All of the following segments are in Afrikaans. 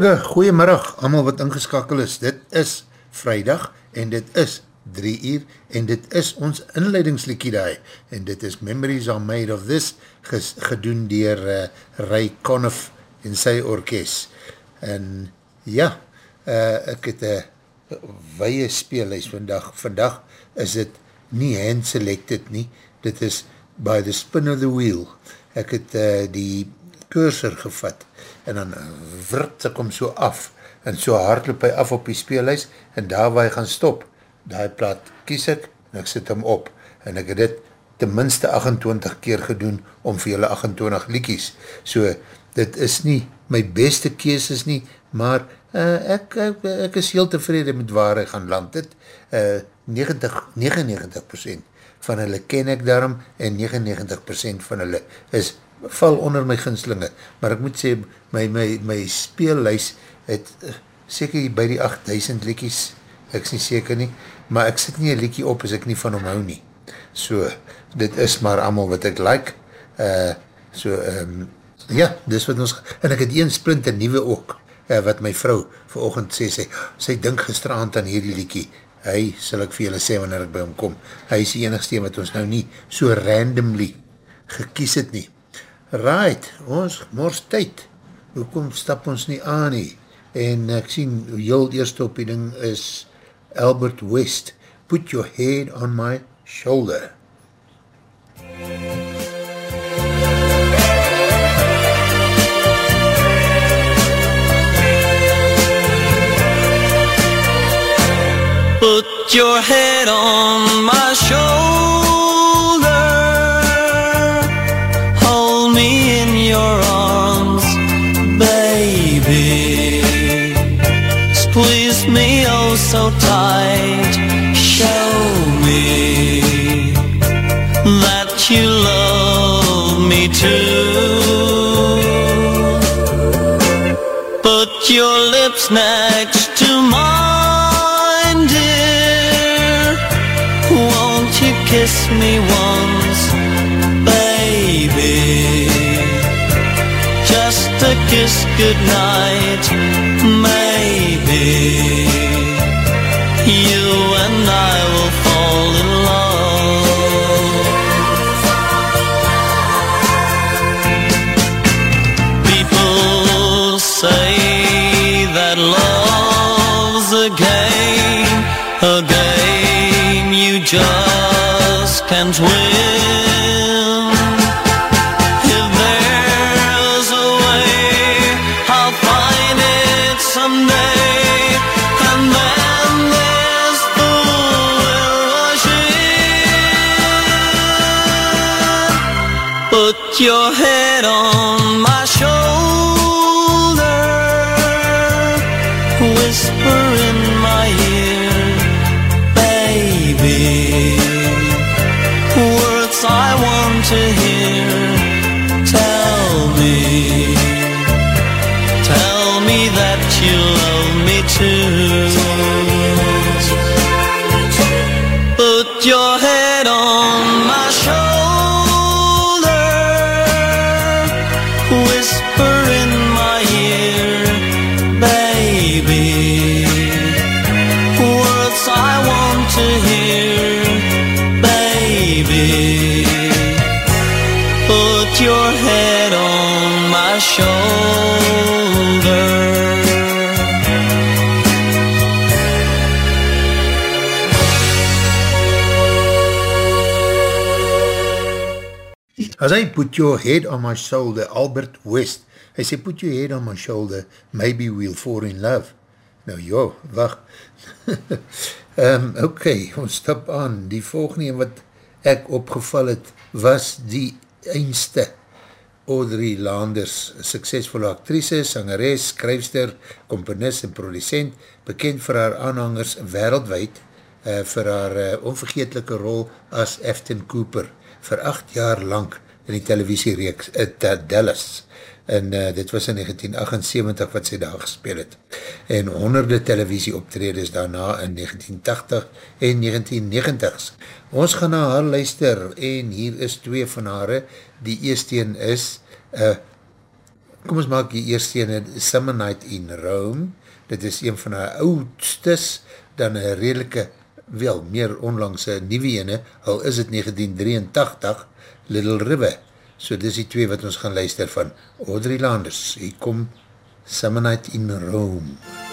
Hartelike goeiemiddag, allemaal wat ingeskakel is. Dit is vrijdag en dit is 3 uur en dit is ons inleidingslikkie daai. En dit is Memories are Made of This gedoen dier uh, Ray Conniff en sy orkest. En ja, uh, ek het een weie speelhuis vandag. Vandag is dit nie hand-selected nie. Dit is by the spin of the wheel. Ek het uh, die cursor gevat en dan writ ek hom so af en so hard loop hy af op die speelhuis en daar waar hy gaan stop, daar plaat kies ek en ek sit hom op en ek het dit ten minste 28 keer gedoen om vir julle 28 liekies. So, dit is nie my beste keeses nie, maar uh, ek, ek, ek is heel tevrede met waar hy gaan land. Dit, uh, 90, 99% van hulle ken ek daarom en 99% van hulle is val onder my ginslinge, maar ek moet sê, my, my, my speellijs het uh, seker by die 8000 liekies, ek is nie seker nie, maar ek sit nie een liekie op as ek nie van hom hou nie. So, dit is maar allemaal wat ek like. Uh, so, um, ja, dis wat ons, en ek het een sprint en nieuwe ook, uh, wat my vrou verochend sê, sy, sy dink gestraand aan hierdie liekie, hy sal ek vir julle sê wanneer ek by hom kom, hy is die enigste wat ons nou nie so randomly gekies het nie. Right, ons mors tyd. Hoekom stap ons nie aan nie? En ek sien, heel eerste op die ding is Albert West. Put your head on my shoulder. Put your head on my shoulder so tight. Show me That you love me too. Put your lips next to mine, dear. Won't you kiss me once, baby? Just a kiss goodnight, maybe you and I will your head on As hy put your head on my shoulder, Albert West, hy sê put your head on my shoulder, maybe we'll fall in love. Nou jo, wacht. um, ok, ons stap aan. Die volgende wat ek opgeval het, was die einste Audrey Landers, suksesvolle actrice, sangeres, skryfster, komponist en producent, bekend vir haar aanhangers wereldwijd uh, vir haar uh, onvergetelike rol as Afton Cooper, vir acht jaar lang in die televisiereeks uh, Dallas, en uh, dit was in 1978 wat sy daar gespeel het, en honderde televisie optredes daarna in 1980 en 1990s. Ons gaan na haar luister, en hier is twee van haare, die eerste is uh, kom ons maak die eerste ene, Summer Night in Rome, dit is een van haar oudstes, dan een redelike, wel, meer onlangse nieuwe ene, al is het 1983, Little River, so dis die twee wat ons gaan luister van Audrey Landers, hier kom Summer Night in Rome. But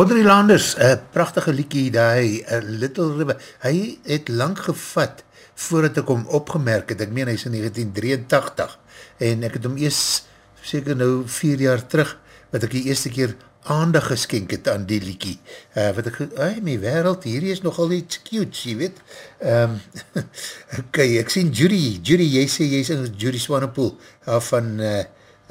Audrey Landers, een prachtige liekie daar, a Little River, hy het lang gevat voordat ek hom opgemerk het, ek meen hy is in 1983, en ek het hom eers, seker nou vier jaar terug, wat ek die eerste keer aandag geskenk het aan die liekie, uh, wat ek, ai my wereld, hierdie is nogal iets cute, jy weet, um, ok, ek sien Judy, Judy, jy sê, jy is in Judy Swanepoel, uh, van uh,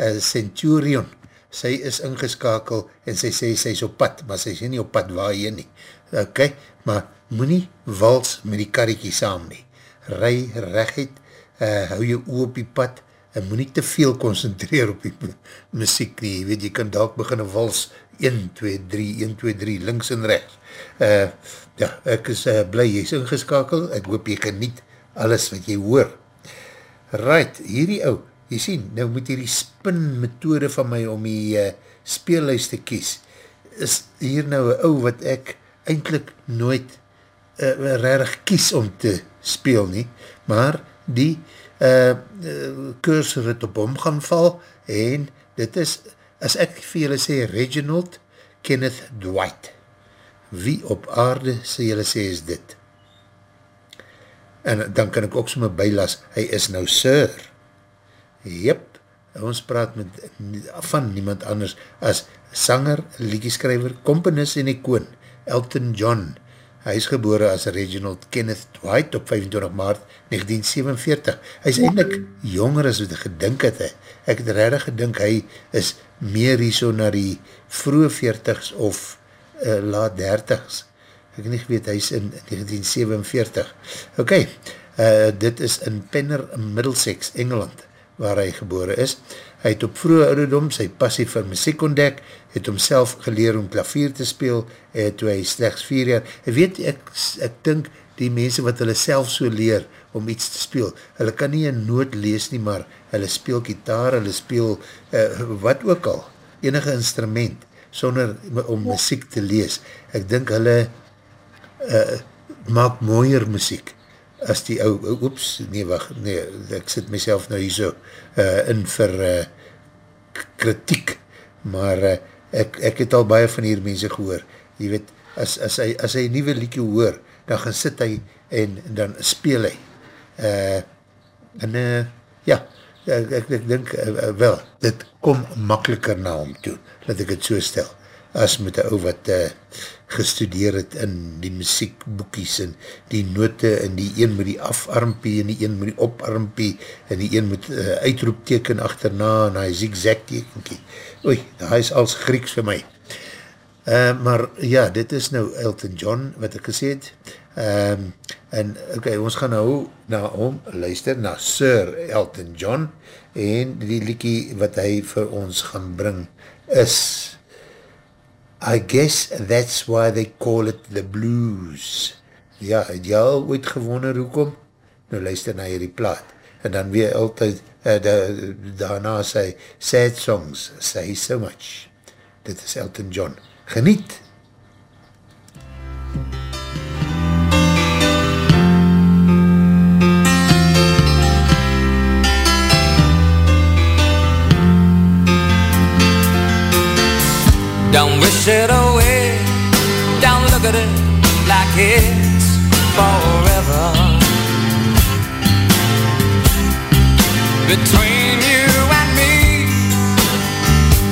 uh, Centurion, sy is ingeskakel en sy sê sy is op pad, maar sy is nie op pad waar jy nie. Ok, maar moet nie wals met die karretjie saam nie. Ry recht, uh, hou jou oor op die pad en moet nie te veel concentreer op die muziek nie. Jy weet, jy kan dalk begin een wals 1, 2, 3, 1, 2, 3, links en rechts. Uh, ja, ek is uh, blij jy is ingeskakel, ek hoop jy geniet alles wat jy hoor. Right, hierdie ou, jy sien, nou moet hierdie spin methode van my om die uh, speellijst te kies, is hier nou een ou wat ek eindelijk nooit uh, rarig kies om te speel nie, maar die uh, uh, cursor het op hom gaan val, en dit is, as ek vir julle sê, Reginald Kenneth Dwight, wie op aarde sê julle sê is dit? en dan kan ek ook sommer bylas, hy is nou Sir. Jep, ons praat met, van niemand anders as sanger, liedjeskrijver, komponis en ikoon, Elton John. Hy is gebore as Reginald Kenneth Dwight op 25 maart 1947. Hy is eindelijk jonger as wat ek gedink het. He. Ek het redig gedink hy is meer hier so na die vroege 40s of uh, laat 30s. Ek nie geweet, hy is in 1947. Ok, uh, dit is in Penner Middlesex, Engeland, waar hy gebore is. Hy het op vroege ouderdom sy passie vir muziek ontdek, het homself geleer om klavier te speel, en toe hy slechts vier jaar, hy weet, ek, ek dink die mense wat hulle self so leer om iets te speel, hulle kan nie een noot lees nie, maar hulle speel gitaar, hulle speel uh, wat ook al, enige instrument, sonder om muziek te lees. Ek dink hulle uh, maak mooier muziek, as die ou, oeps, nee wacht, nee, ek sit myself nou hier so uh, in vir uh, kritiek, maar uh, ek, ek het al baie van hier mense gehoor, jy weet, as, as hy, as hy nieuwe liedje hoor, dan gaan sit hy en dan speel hy. Uh, en uh, ja, ek, ek, ek denk uh, wel, dit kom makkeliker na hom toe, dat ek het so stel, as met die ou wat uh, gestudeer het in die muziekboekies en die note en die een met die afarmpie en die een met die oparmpie en die een met uh, uitroepteken achterna en hy zigzag tekenkie. Oei, hy is als Grieks vir my. Uh, maar ja, dit is nou Elton John wat ek gesê het. Um, en ok, ons gaan nou na hom luister, na Sir Elton John en die liekie wat hy vir ons gaan bring is I guess that's why they call it the blues. Ja, het jy al ooit gewonder hoekom? Nou luister na hierdie plaat. En dan weer altyd uh, da, daarna sy sad songs, say so much. Dit is Elton John. Geniet! Don't wish it away. Don't look at it like it's forever. Between you and me,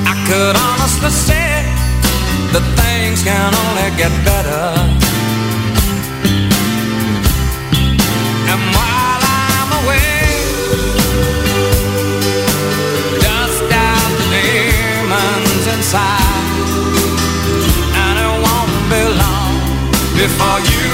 I could honestly say that things can only get better. And while I'm away, dust out the demons inside. Before you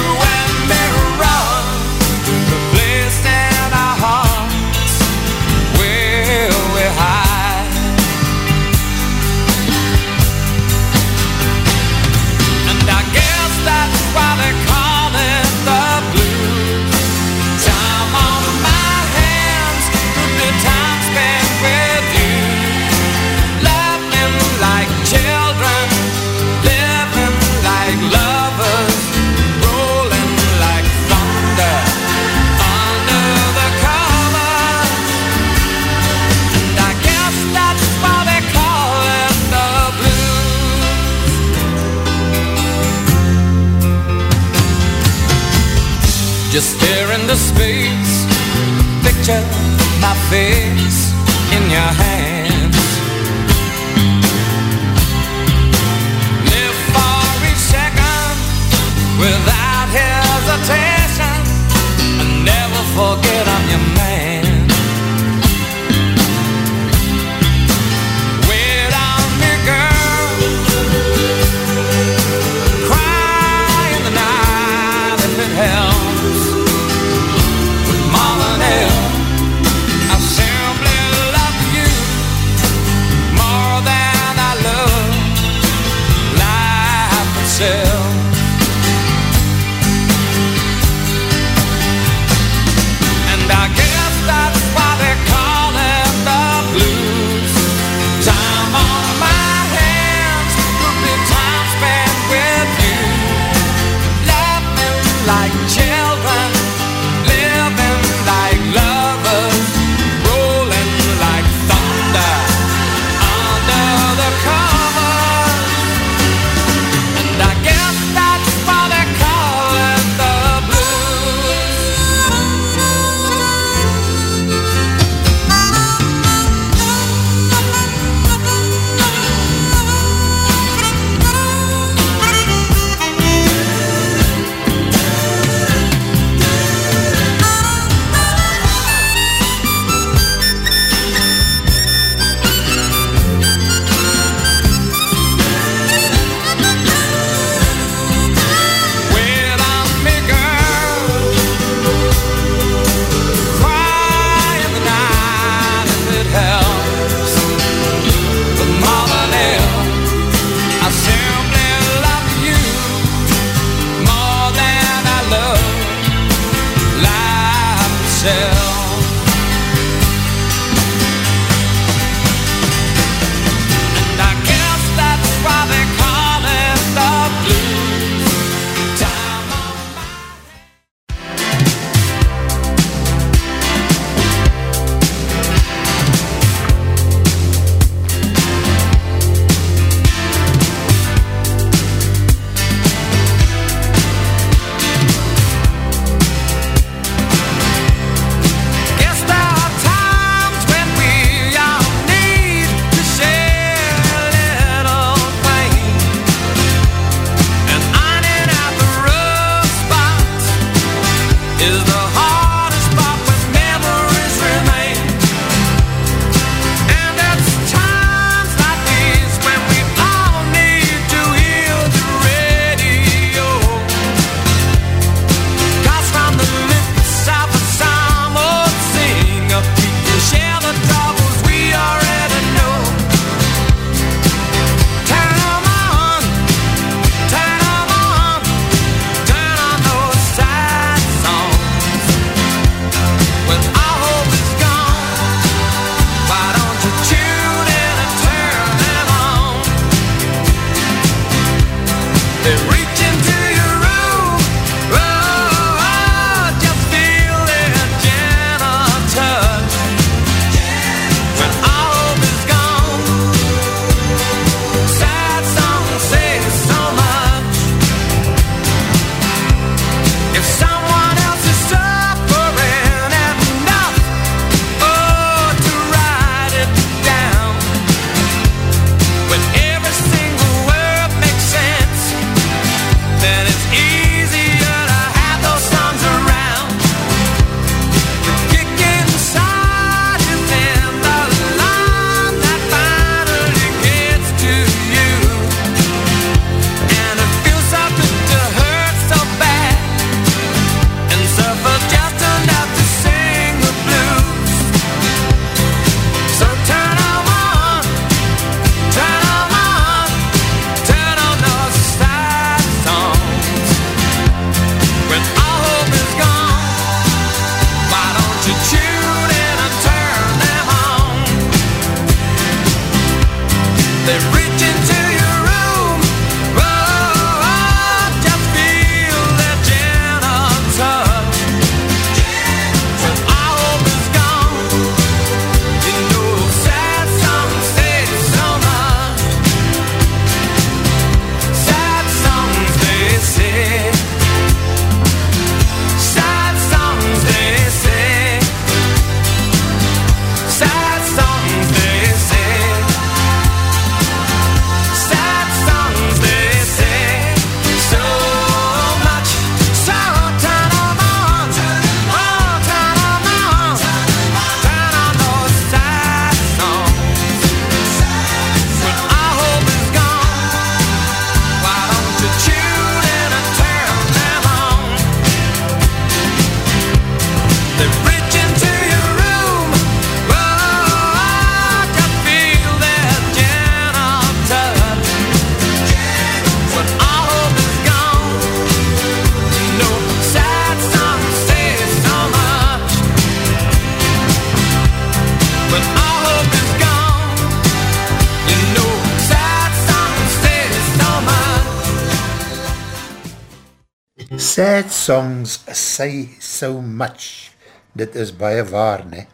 say so much. Dit is baie waar, ne?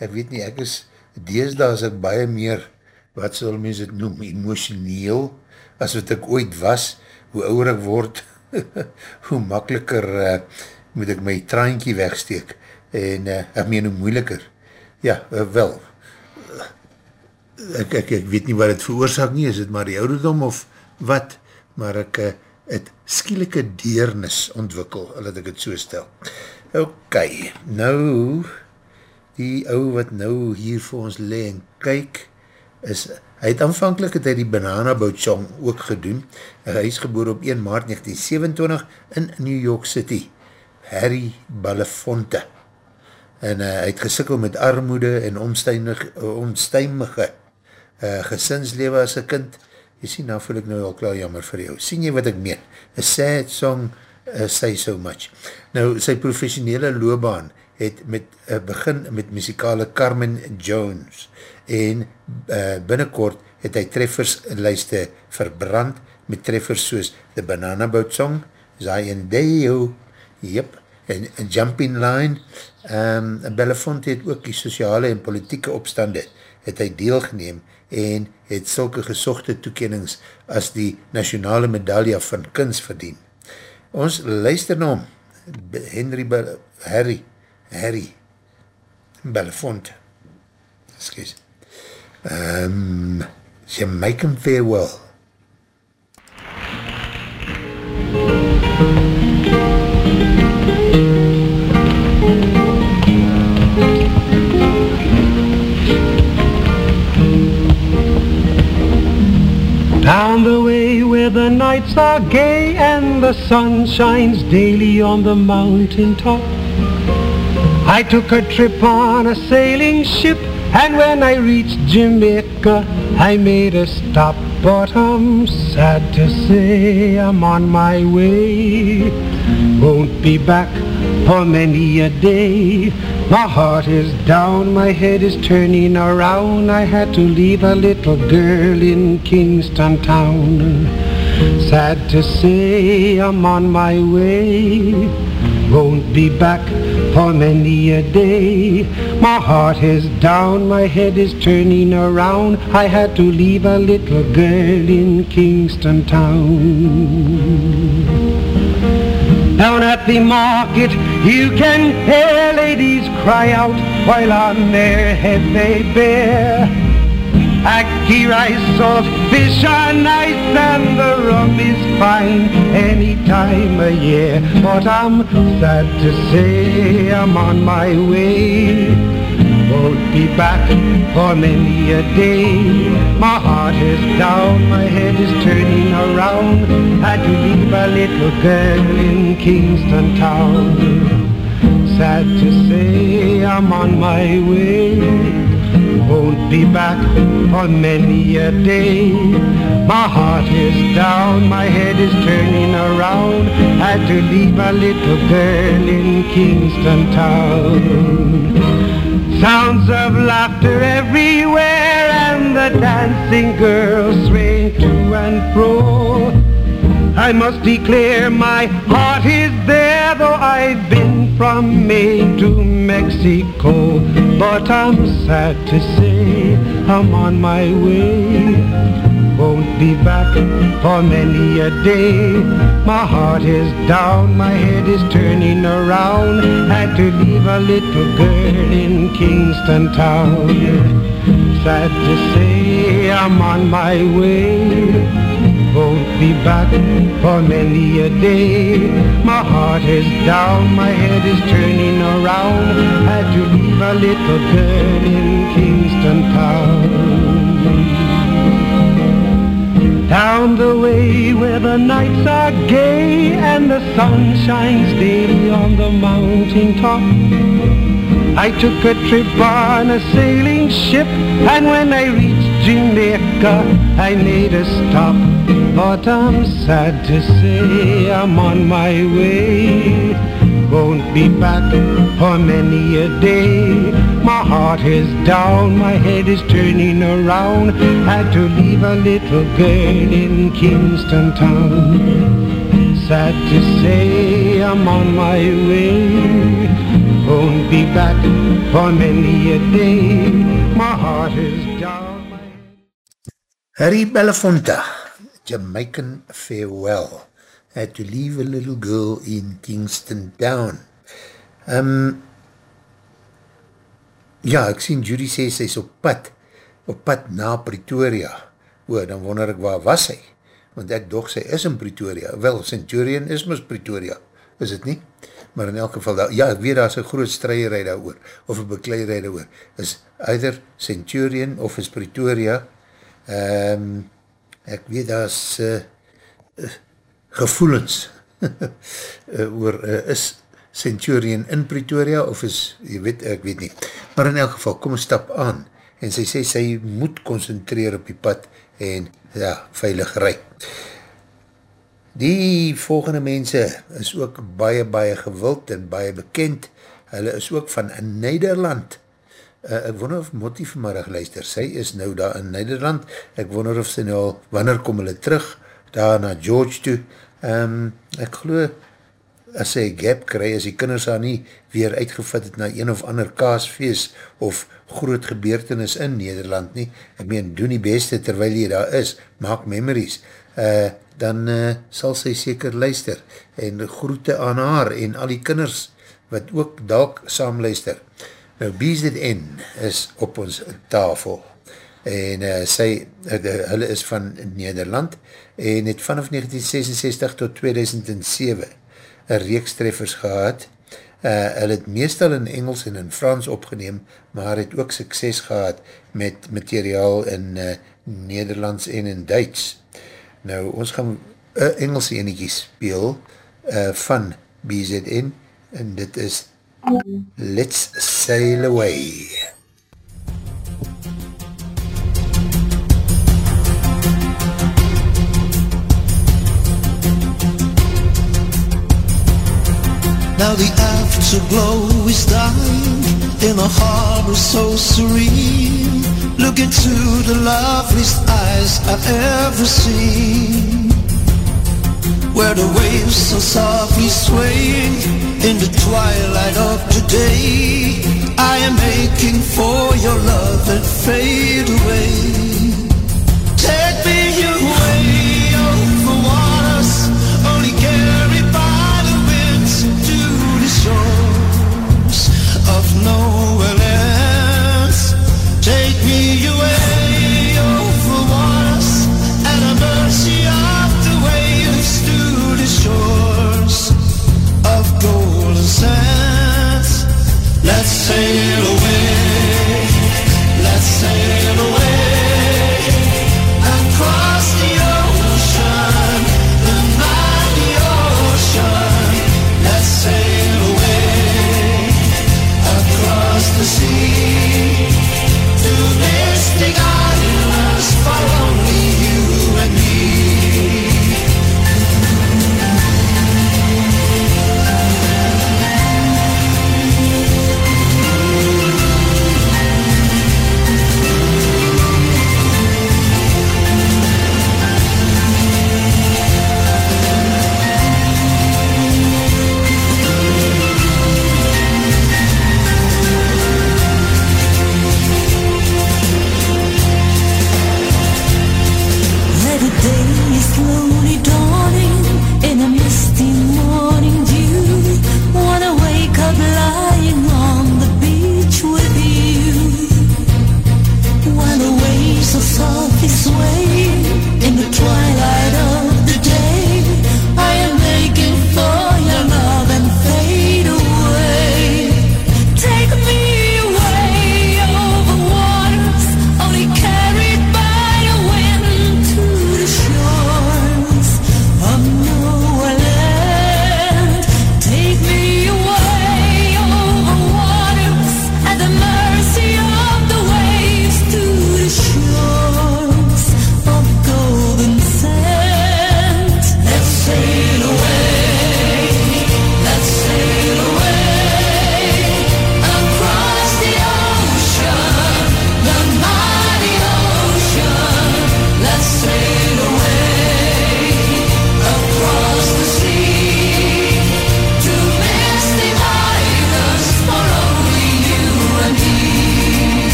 Ek weet nie, ek is, deesdae is ek baie meer, wat sal mens het noem, emotioneel, as wat ek ooit was, hoe ouder ek word, hoe makkeliker uh, moet ek my traantjie wegsteek, en uh, ek meen hoe moeiliker. Ja, uh, wel, ek, ek, ek weet nie wat het veroorzaak nie, is het maar die ouderdom of wat, maar ek, uh, het skielike deernis ontwikkel, laat ek het so stel. Ok, nou, die ou wat nou hier vir ons le en kyk, is, hy het aanvankelijk het hy die Banana Boat Song ook gedoen, hy is geboor op 1 maart 1927 in New York City, Harry Belafonte, en uh, hy het gesikkel met armoede en omstuimige, omstuimige uh, eh, gesinslewe as een kind, jy sien, nou voel ek nou al klaar jammer vir jou. Sien jy wat ek meen? A sad song uh, say so much. Nou, sy professionele loopbaan het met, uh, begin met muzikale Carmen Jones en uh, binnenkort het hy trefferslijste verbrand met treffers soos The Banana Boat Song, Zayendeo, Jep, en, en Jumping Line. Um, Belafonte het ook die sociale en politieke opstande het hy deelgeneem en het sulke gesochte toekennings as die nationale medaille van kunst verdien. Ons luister na hom, Henry, Be Harry, Harry Belafonte, excuse, um, Jamaican Farewell. Down the way where the nights are gay and the sun shines daily on the mountain top. I took a trip on a sailing ship and when I reached Jamaica I made a stop. But I'm sad to say I'm on my way. Won't be back for many a day. My heart is down, my head is turning around. I had to leave a little girl in Kingston town. Sad to say I'm on my way. Won't be back for many a day. My heart is down, my head is turning around. I had to leave a little girl in Kingston town. Down at the market you can hear ladies cry out while on their head they bear. Ackee rice, salt, fish are nice and the rum is fine any time of year. But I'm sad to say I'm on my way. Won't be back for many a day. My heart is down, my head is turning around. Had to leave a little girl in Kingston town. Sad to say I'm on my way won't be back for many a day. My heart is down, my head is turning around. Had to leave a little girl in Kingston town. Sounds of laughter everywhere and the dancing girls swaying to and fro. I must declare my heart is there though I've been from Maine to Mexico. But I'm sad to say I'm on my way. Be back for many a day. My heart is down, my head is turning around. Had to leave a little girl in Kingston town. Sad to say I'm on my way won't be back for many a day. My heart is down, my head is turning around. Had to leave a little girl in Kingston town. Down the way where the nights are gay and the sun shines daily on the mountain top. I took a trip on a sailing ship and when I reached Jamaica I made a stop. But I'm sad to say I'm on my way. Won't be back for many a day. My heart is down, my head is turning around. Had to leave a little girl in Kingston town. Sad to say I'm on my way. Won't be back for many a day. My heart is down. My... Harry Belafonte, Jamaican Farewell. Had to leave a little girl in Kingston Town. Um, ja, ek sien Judy sê sy is op pad, op pad na Pretoria. O, dan wonder ek waar was sy? Want ek doch sy is in Pretoria. Wel, Centurion is mis Pretoria, is het nie? Maar in elk geval, ja, ek weet daar is een groot strijderij daar oor, of een bekleiderij daar oor. Is either Centurion of is Pretoria. Um, ek weet daar is uh, uh, gevoelens uh, oor, uh, is Centurion in Pretoria of is, jy weet, ek weet nie. Maar in elk geval, kom stap aan en sy sê, sy moet concentreer op die pad en ja, veilig rij. Die volgende mense is ook baie, baie gewild en baie bekend hulle is ook van Nederland. Uh, ek wonder of Motti vanmiddag luister, sy is nou daar in Nederland, ek wonder of sy nou al, wanneer kom hulle terug, daar na George toe, um, ek geloof, as sy gap kry, as die kinders haar nie weer uitgevat het na een of ander kaasfeest of groot gebeurtenis in Nederland nie, ek meen, doen die beste terwyl jy daar is, maak memories, uh, dan uh, sal sy seker luister, en groete aan haar en al die kinders, wat ook dalk saam luister. Nou, BZN is op ons tafel, en uh, sy, uh, hulle is van Nederland, en het vanaf 1966 tot 2007 een reekstreffers gehad, Uh, hy het meestal in Engels en in Frans opgeneem, maar het ook sukses gehad met materiaal in uh, Nederlands en in Duits. Nou, ons gaan een uh, Engelse enetjie speel uh, van BZN en dit is Let's Sail Away. Now the afterglow is dying in a harbor so serene. Look into the loveliest eyes I've ever seen. Where the waves are softly swaying in the twilight of today. I am aching for your love and fade away. Take me Let's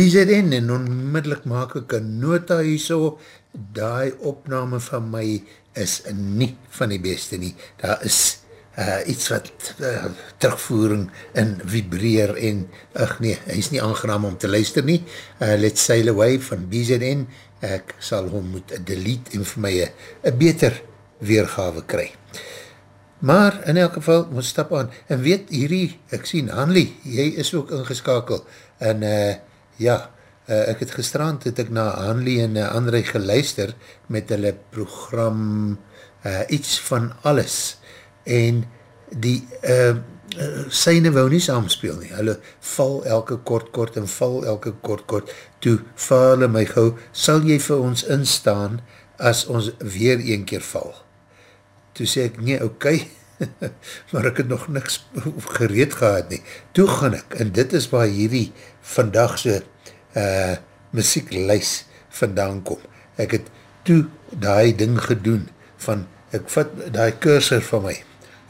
BZN en onmiddellik maak ek een nota hier so, die opname van my is nie van die beste nie. Daar is uh, iets wat uh, terugvoering in vibreer en, ach nee, hy is nie aangenaam om te luister nie. Uh, Let's Sail Away van BZN, ek sal hom moet delete en vir my een beter weergawe kry. Maar in elk geval, ons stap aan, en weet hierdie, ek sien, Hanlie, jy is ook ingeskakel, en uh, ja, uh, ek het gestrand, het ek na Hanlie en uh, André geluister, met hulle program, uh, iets van alles, en die, uh, uh, syne wou nie saamspeel nie, hulle val elke kort kort, en val elke kort kort, toe val hulle my gauw, sal jy vir ons instaan, as ons weer een keer val? toe sê ek, nee, ok, maar ek het nog niks gereed gehad nie. Toe gaan ek, en dit is waar hierdie vandagse uh, muzieklijs vandaan kom. Ek het toe die ding gedoen, van, ek vat die cursor van my,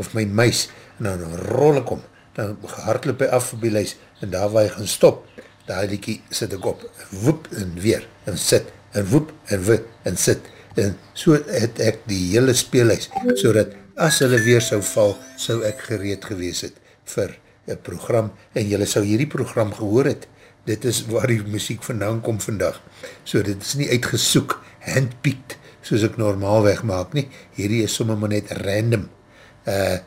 of my muis, en dan rol ek om, dan hardloop hy af op die lijs, en daar waar hy gaan stop, daar liekie sit ek op, woep en weer, en sit, en woep en woep en sit, en so het ek die hele speelhuis, so dat as hulle weer sou val, sou ek gereed gewees het vir program, en julle sou hierdie program gehoor het, dit is waar die muziek vandaan kom vandag, so dit is nie uitgesoek, handpieked, soos ek normaal wegmaak nie, hierdie is somme maar net random, uh,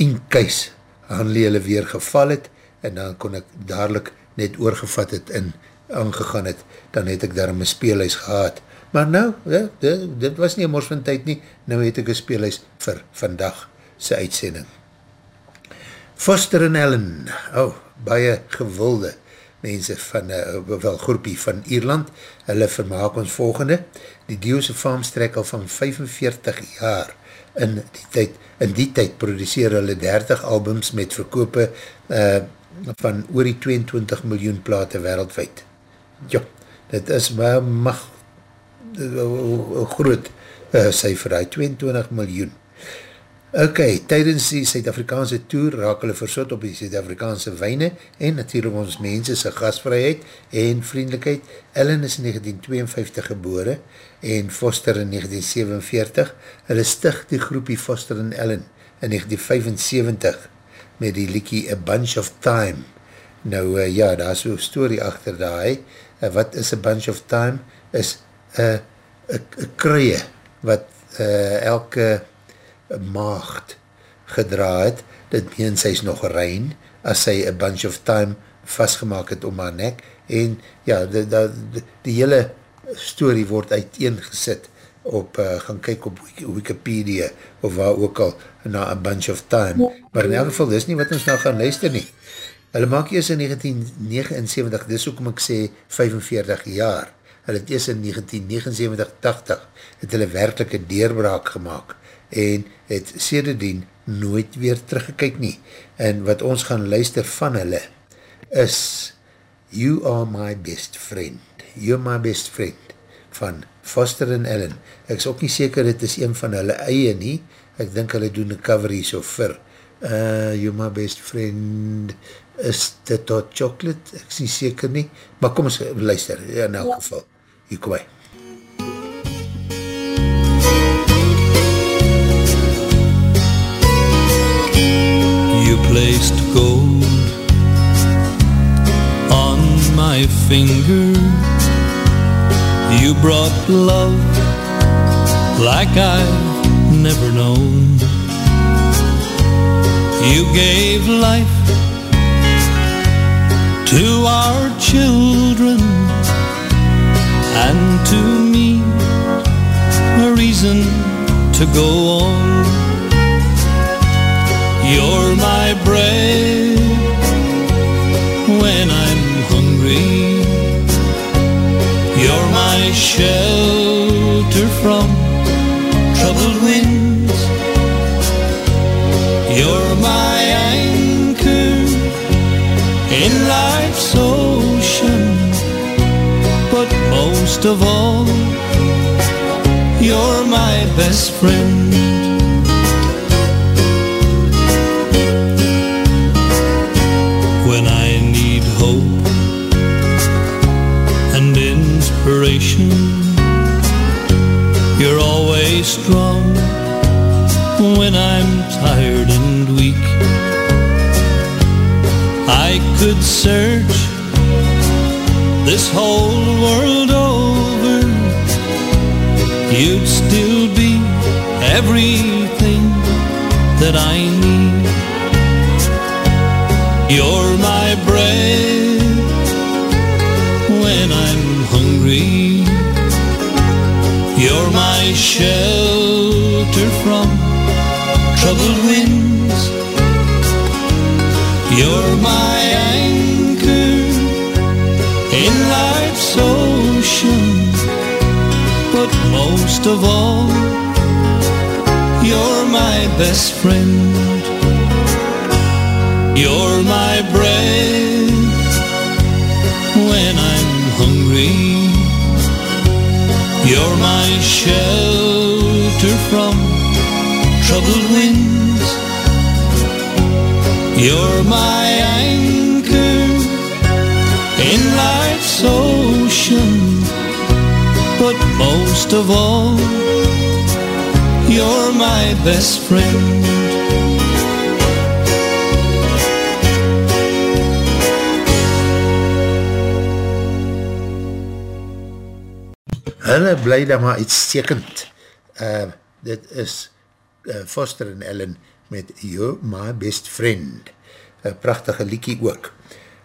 in case, Hanlie hulle weer geval het, en dan kon ek dadelijk net oorgevat het en aangegaan het, dan het ek daar my speelhuis gehad, Maar nou, ja, dit, dit was nie een mors van tyd nie, nou het ek een speelhuis vir vandag sy uitsending. Foster en Ellen, oh, baie gewilde mense van, uh, wel groepie van Ierland, hulle vermaak ons volgende, die Dio'se farm strek al van 45 jaar in die tyd, in die tyd produceer hulle 30 albums met verkope uh, van oor die 22 miljoen plate wereldwijd. Ja, dit is maar mag groot uh, cijfer uit, 22 miljoen. Ok, tydens die Suid-Afrikaanse tour raak hulle versot op die Suid-Afrikaanse wijne en natuurlijk ons mense sy gasvrijheid en vriendelijkheid. Ellen is in 1952 gebore en Foster in 1947. Hulle stig die groepie Foster en Ellen in 1975 met die liekie A Bunch of Time. Nou uh, ja, daar is so'n story achter daai. Uh, wat is A Bunch of Time? Is een kruie wat uh, elke maagd gedra het, dit meen sy is nog rein, as sy a bunch of time vastgemaak het om haar nek, en ja, die, die, die hele story word uiteengesit op, uh, gaan kyk op Wikipedia, of waar ook al, na a bunch of time, maar in elk geval, dis nie wat ons nou gaan luister nie. Hulle maak eers in 1979, dis ook om ek sê 45 jaar, hulle het eers in 1979 het hulle werkelike deurbraak gemaakt. En het sederdien nooit weer teruggekyk nie. En wat ons gaan luister van hulle is You Are My Best Friend. You're My Best Friend van Foster en Ellen. Ek is ook nie seker dit is een van hulle eie nie. Ek dink hulle doen een cover hier so vir uh, You're My Best Friend is dit tot chocolate? Ek is nie seker nie. Maar kom ons luister in elk geval. Hier kom hy. Placed gold on my finger. You brought love like I've never known. You gave life to our children and to me a reason to go on. You're my bread when I'm hungry. You're my shelter from troubled winds. You're my anchor in life's ocean. But most of all, you're my best friend. Strong when I'm tired and weak. I could search this whole world over, you'd still be everything that I need. You're my bread when I'm hungry. You're my shelter from troubled winds. You're my anchor in life's ocean. But most of all, you're my best friend. You're my bread when I'm hungry. You're my shelter troubled winds. You're my anchor in life's ocean. But most of all, you're my best friend. Hulle bly dan maar uitstekend. Uh, dit is uh, Foster en Ellen met You're My Best Friend. Een prachtige liekie ook.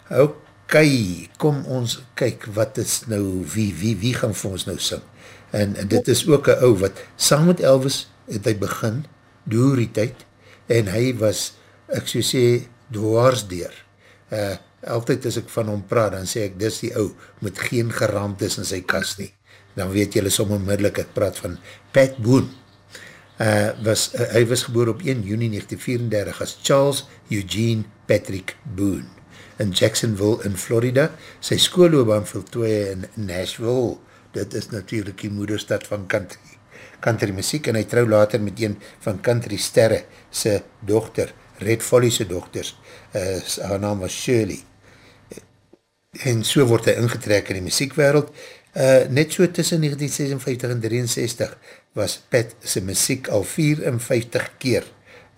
Ok, kom ons kyk wat is nou, wie, wie, wie gaan vir ons nou sing. En, en dit is ook een ou wat, saam met Elvis het hy begin, door die tyd, en hy was, ek so sê, dwarsdeer. Uh, altyd as ek van hom praat, dan sê ek, dis die ou, met geen geraamd is in sy kast nie dan weet jylle som onmiddellik, ek praat van Pat Boone. Uh, was, uh, hy was geboor op 1 juni 1934 as Charles Eugene Patrick Boone in Jacksonville in Florida. Sy skoolloobaan voltooie in Nashville. Dit is natuurlijk die moederstad van country, country muziek en hy trouw later met een van country sterre sy dochter, Red Folly sy dochters. Uh, haar naam was Shirley. En so word hy ingetrek in die muziekwereld Uh, net so tussen 1956 en 63 was Pat sy muziek al 54 keer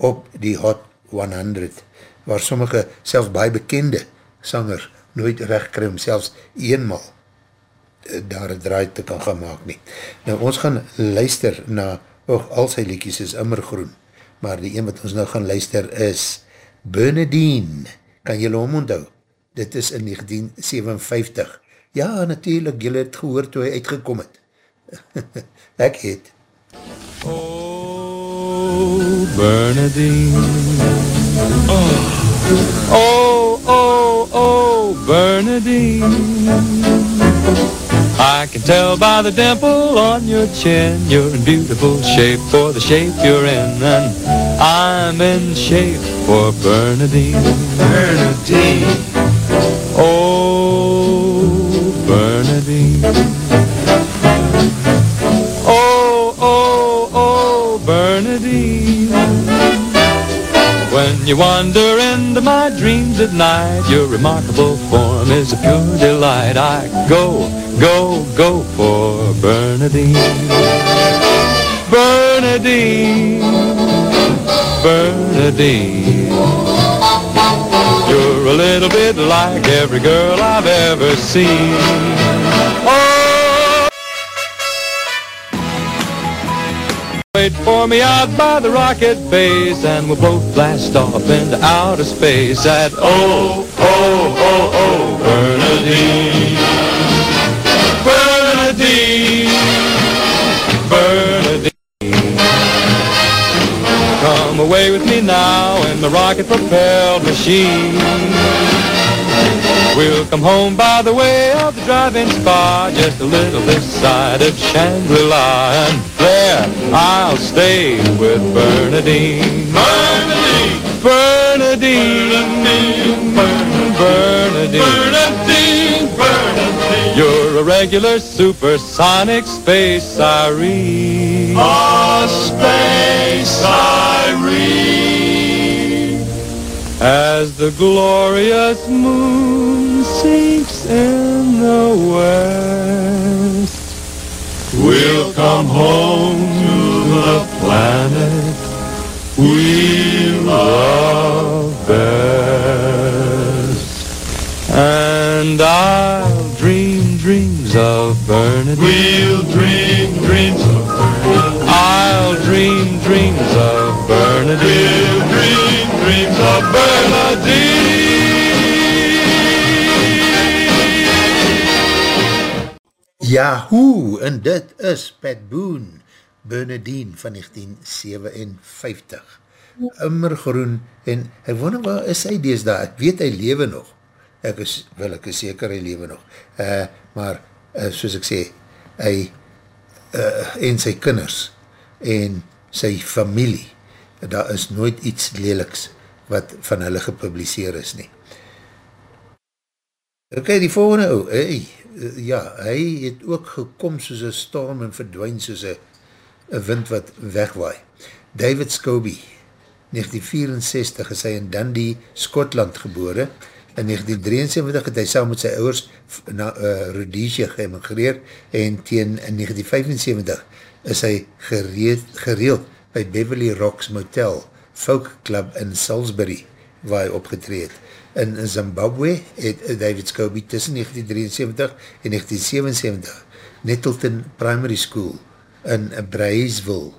op die Hot 100, waar sommige selfs baie bekende sanger nooit recht kry om selfs eenmaal uh, daar een draai te kan gaan maak nie. Nou ons gaan luister na, oog, al sy liedjes is immergroen, maar die een wat ons nou gaan luister is Bernadine, kan jylle om onthou? Dit is in 1957 Ja, natuurlijk, jylle het gehoor toe hy uitgekom het. Ek het. Oh, Bernadine. Oh, oh, oh, oh Bernadine. I can tell by the dimple on your chin You're in beautiful shape for the shape you're in And I'm in shape for Bernadine Bernadine Oh, Bernadine Bernadine When you wander into my dreams at night Your remarkable form is a pure delight. I go, go, go for Bernadine Bernadine Bernadine You're a little bit like every girl I've ever seen. Oh For me out by the rocket base And we'll both blast off into outer space At oh, oh, oh, oh, Bernadine. Bernadine. Bernadine. Come away with me now in the rocket-propelled machine We'll come home by the way of the driving spot Just a little this side of Shangri-La. And there I'll stay with Bernadine. Bernadine. Bernadine. Bernadine. Bernadine. Bernadine. You're a regular supersonic space siren A space siren As the glorious moon sinks in the west We'll come home to the planet we love best. And I'll dream dreams of Bernadine. We'll dream dreams of Bernadine. I'll dream dreams Bernadine, dream, dreams of Bernadine. Yahoo! En dit is Pat Boone, Bernadine van 1957. Immergroen, en ek wonder waar is hy dees daar? Ek weet hy lewe nog. Ek is, wel ek is seker hy lewe nog. Uh, maar, uh, soos ek sê, hy uh, en sy kinders en sy familie, daar is nooit iets leliks wat van hulle gepubliseer is nie. Ok, die volgende ou, hey, ja, hy het ook gekom soos een storm en verdwijn soos een wind wat wegwaai. David Scobie, 1964 is hy in Dundee, Skotland gebore. In 1973 het hy saam met sy ouders na uh, Rhodesia geëmigreer en teen in 1975 is hy gereed, gereeld by Beverly Rocks Motel, Folk Club in Salisbury, waar hy opgetreed. In Zimbabwe het David Scobie tussen 1973 en 1977 Nettleton Primary School in Breisville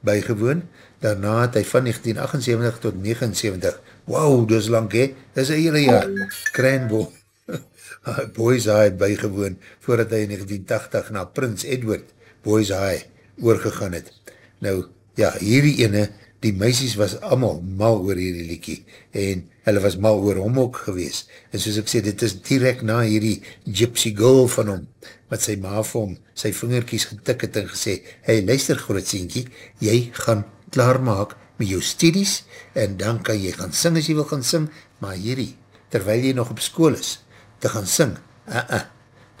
bygewoon. Daarna het hy van 1978 tot 1979, wow, dis lang he, dis een hele jaar, Cranbo, Boys High bygewoon, voordat hy in 1980 na Prince Edward Boys High oorgegaan het. Nou, ja, hierdie ene, die meisies was allemaal mal oor hierdie liekie, en hulle was mal oor hom ook gewees. En soos ek sê, dit is direct na hierdie gypsy girl van hom, wat sy ma vir hom, sy vingerkies getik het en gesê, hey, luister grootsienkie, jy gaan klaarmaak met jou studies, en dan kan jy gaan sing as jy wil gaan sing, maar hierdie, terwyl jy nog op school is, te gaan sing, uh -uh,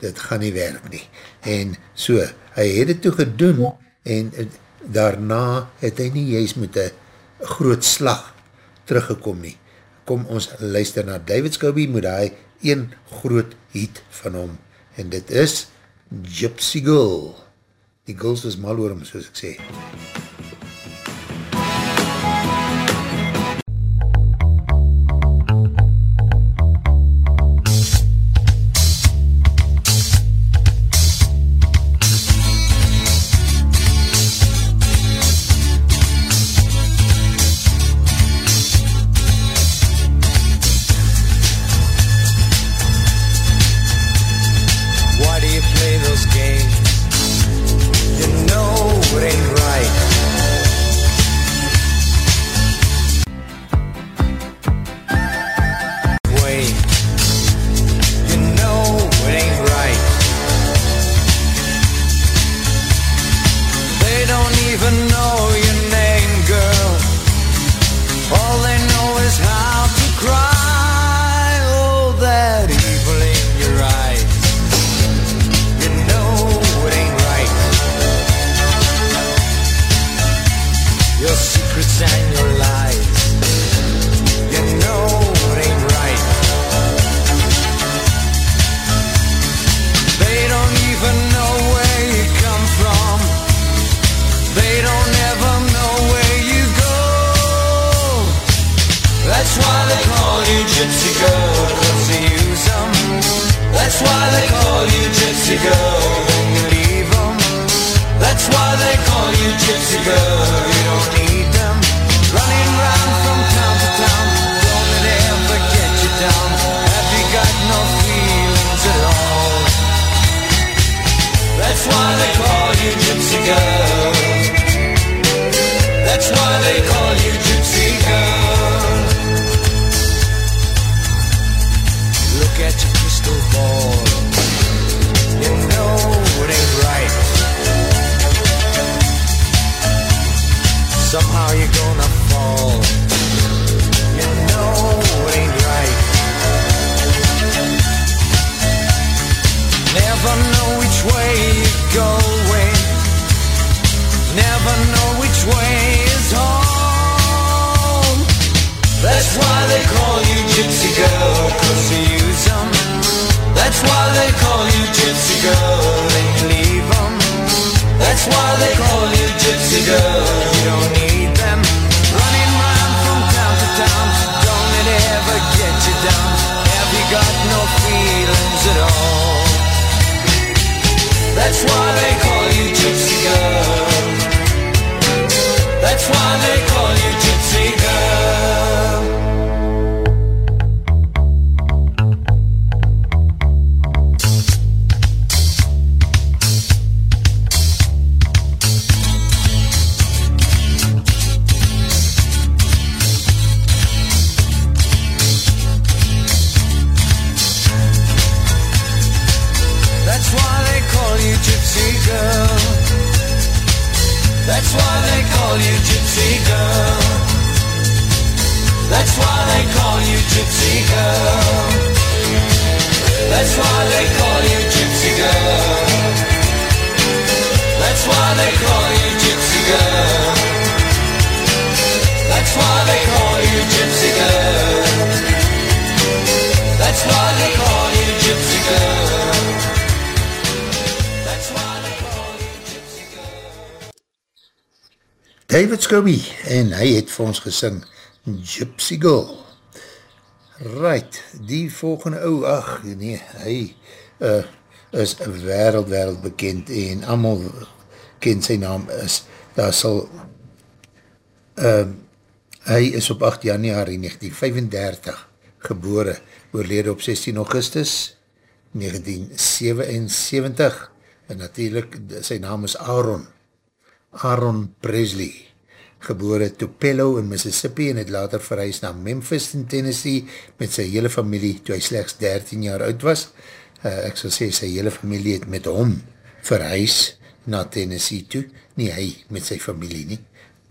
dit gaan nie werk nie. En so, hy het het toe gedoen, en daarna het hy nie juist met een groot slag teruggekom nie. Kom ons luister na David Scobie, moet hy een groot hit van hom, en dit is Gypsy Girl. Die girls was mal oor hom, soos ek sê. Why David Scobie, en hy het vir ons gesing Gypsy Girl. Right, die volgende ou, ach nee, hy uh, is wereld, wereld bekend en allemaal ken sy naam is, daar sal uh, hy is op 8 januari 1935 gebore, oorlede op 16 augustus 1977 en natuurlijk sy naam is Aaron Aaron Presley gebore Tupelo in Mississippi en het later verhuis na Memphis in Tennessee met sy hele familie toe hy slechts 13 jaar oud was. Uh, ek sal sê, sy hele familie het met hom verhuis na Tennessee toe, nie hy met sy familie nie.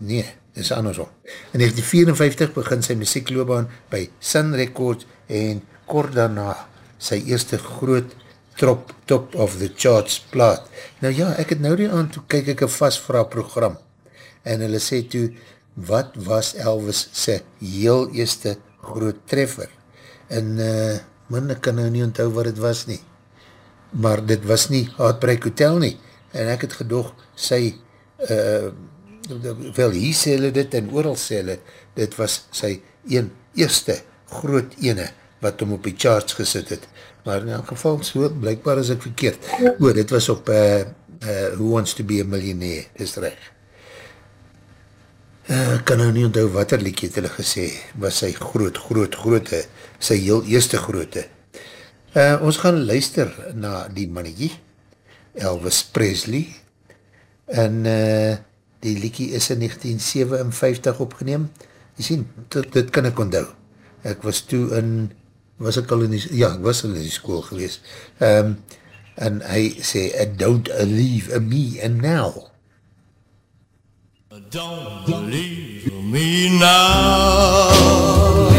Nee, is andersom. In 1954 begin sy muziekloobaan by Sun Records en kort daarna sy eerste groot top, top of the charts plaat. Nou ja, ek het nou die aan, toe kyk ek een vastvra program en hulle sê toe, wat was Elvis sy heel eerste groot treffer? En uh, man, ek kan nou nie onthou wat het was nie. Maar dit was nie Heartbreak Hotel nie. En ek het gedoog, sy, uh, wel hier sê hulle dit en ooral sê hulle, dit was sy een eerste groot ene wat hom op die charts gesit het. Maar in elk geval, so, blijkbaar is ek verkeerd. O, dit was op uh, uh, Who Wants to be a Millionaire, is recht. Ek kan nou nie onthou wat er liedje het hulle gesê, was sy groot, groot, groote, sy heel eerste groote. Uh, ons gaan luister na die mannetjie, Elvis Presley, en uh, die liedje is in 1957 opgeneem. Jy sien, dit, dit kan ek onthou. Ek was toe in, was ek al in die, ja, ek was al in die school gewees. Um, en hy sê, don't leave me and now. Don't leave me. Now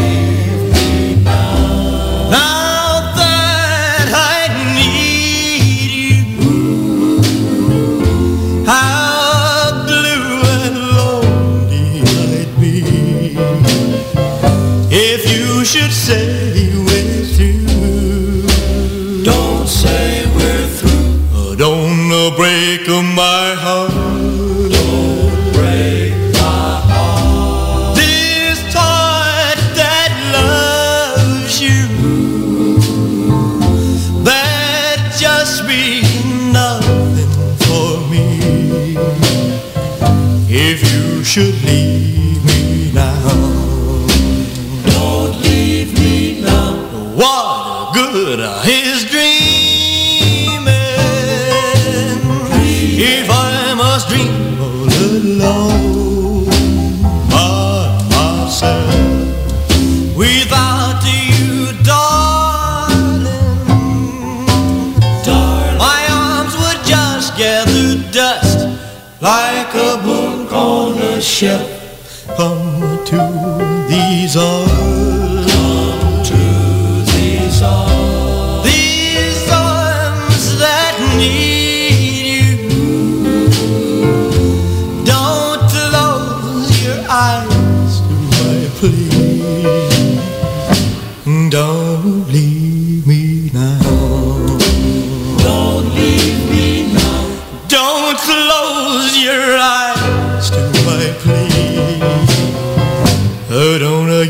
on a shelf. Come to these arms.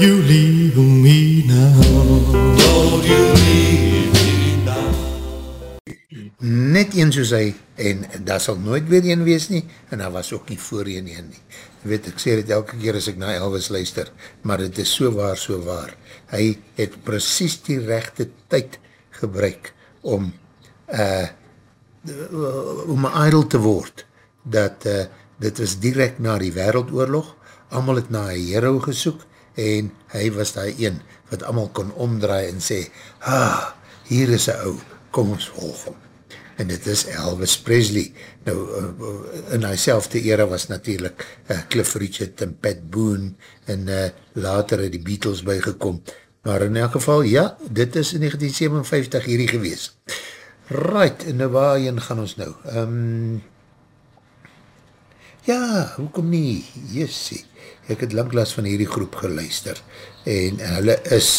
You leave me now. Don't you leave me now. net een soos hy, en daar sal nooit weer een wees nie, en daar was ook nie voorheen een nie. Jy weet, ek sê dit elke keer as ek na Elvis luister, maar het is so waar, so waar. Hy het precies die rechte tyd gebruik om uh, om een idol te word, dat uh, dit was direct na die wereldoorlog, allemaal het na een hero gesoek, en hy was daar een, wat allemaal kon omdraai en sê, ah, hier is een ou, kom ons volg hom en dit is Elvis Presley. Nou, uh, in die selfde era was natuurlijk uh, Cliff Richard en Pat Boone en uh, later het die Beatles bygekom. Maar in elk geval, ja, dit is in 1957 hierdie gewees. Right, en nou waarheen gaan ons nou? Um, ja, hoekom nie? Jessie, ek het langklaas van hierdie groep geluister en hulle is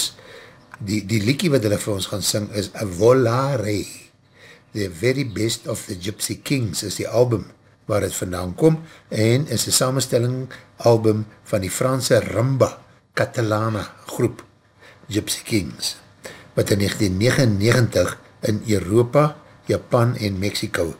die, die liekie wat hulle vir ons gaan sing is A Volare The Very Best of the Gypsy Kings is die album waar het vandaan kom en is een samenstelling album van die Franse Rumba Catalana groep Gypsy Kings wat in 1999 in Europa, Japan en Mexico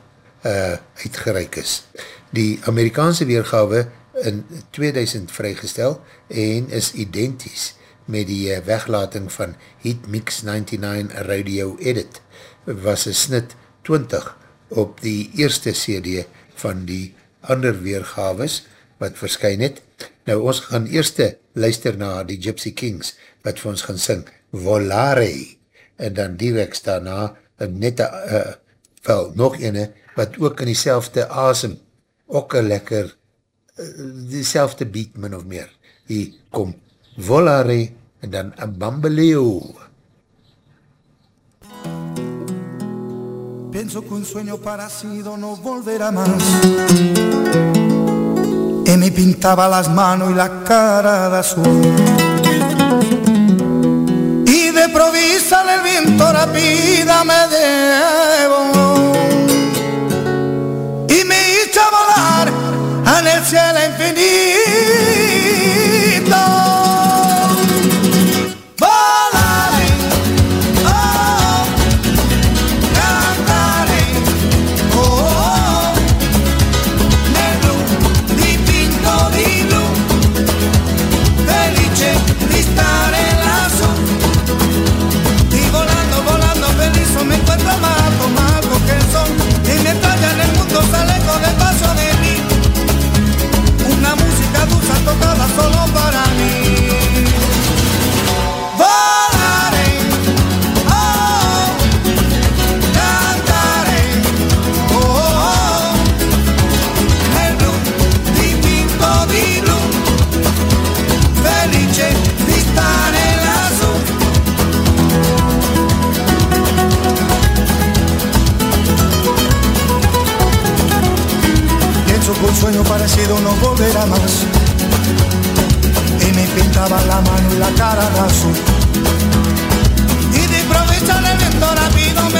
uh, uitgereik is. Die Amerikaanse weergawe in 2000 vrygestel en is identies met die eh, weglating van Heat Mix 99 Radio Edit was een snit 20 op die eerste CD van die ander weergaves wat verskyn het. Nou ons gaan eerste luister na die Gypsy Kings wat vir ons gaan sing Volare en dan direct daarna net uh, wel nog ene wat ook in die selfde asem ook een lekker die selfde beat min of meer hier kom Volare en dan bambaleo. Pienso que un sueño parecido no volverá más. Y me pintaba las manos y la cara de azul. Y de provisa el viento rápida me debo. Y me hizo volar en el cielo infinito. Tocada solo para mí. Volaré, oh, cantaré, oh, oh, nel blu dipinto di blu, felice di stare lassù. Pienso que un sueño parecido no volverá más. Pintaba la mano y la cara de azul. Y de improviso el viento rápido me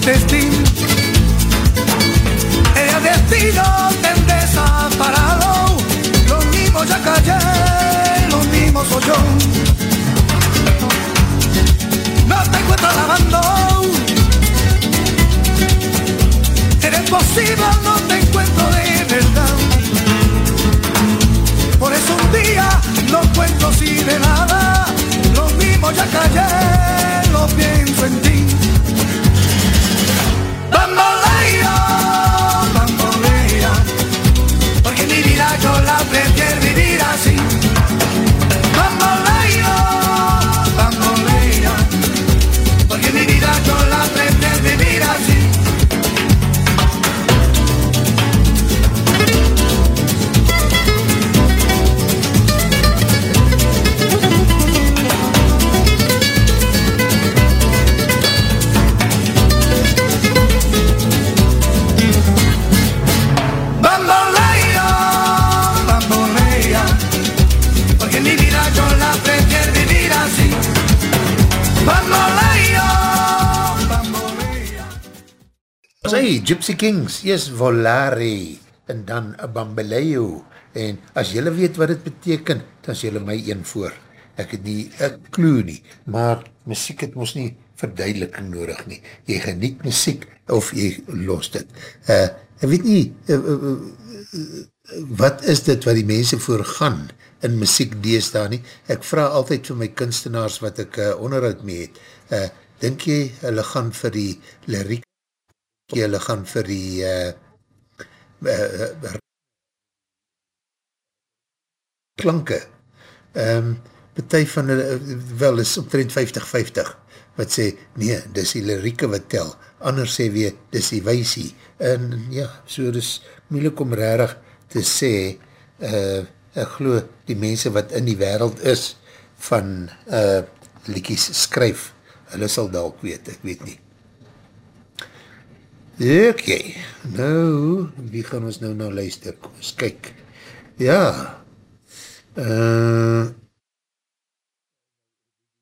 destino. El destino te desaparado. Los mismos ya callé, los mismos soy yo. No te encuentro lavando. Eres posible, no te encuentro de verdad. Por eso un día no cuento así de nada. Lo mismo ya callé, lo pienso en ti. Bambolea, bambolea, porque mi vida yo la prefiero vivir así. Sy, Gypsy Kings, yes, Volare, en dan Bambaleo, en as jylle weet wat het beteken, dan is jylle my een voor. Ek het nie een clue nie, maar muziek het ons nie verduideliking nodig nie. Jy geniet muziek, of jy los dit. Uh, ek weet nie, uh, uh, uh, wat is dit wat die mense voor gaan in muziek deesdaar nie? Ek vraag altyd vir my kunstenaars wat ek uh, onderhoud mee het, uh, denk jy hulle gaan vir die liriek hulle gaan vir die uh, uh, klanke. Um, Partij van hulle, wel is omtrent 50-50, wat sê, nee, dis die lirieke wat tel, anders sê weer, dis die weisie. En ja, so dis moeilik om rarig te sê, uh, ek glo die mense wat in die wereld is, van uh, liekies skryf, hulle sal dalk weet, ek weet nie. Ok, nou, wie gaan ons nou nou luister? Kom ons kyk. Ja, uh,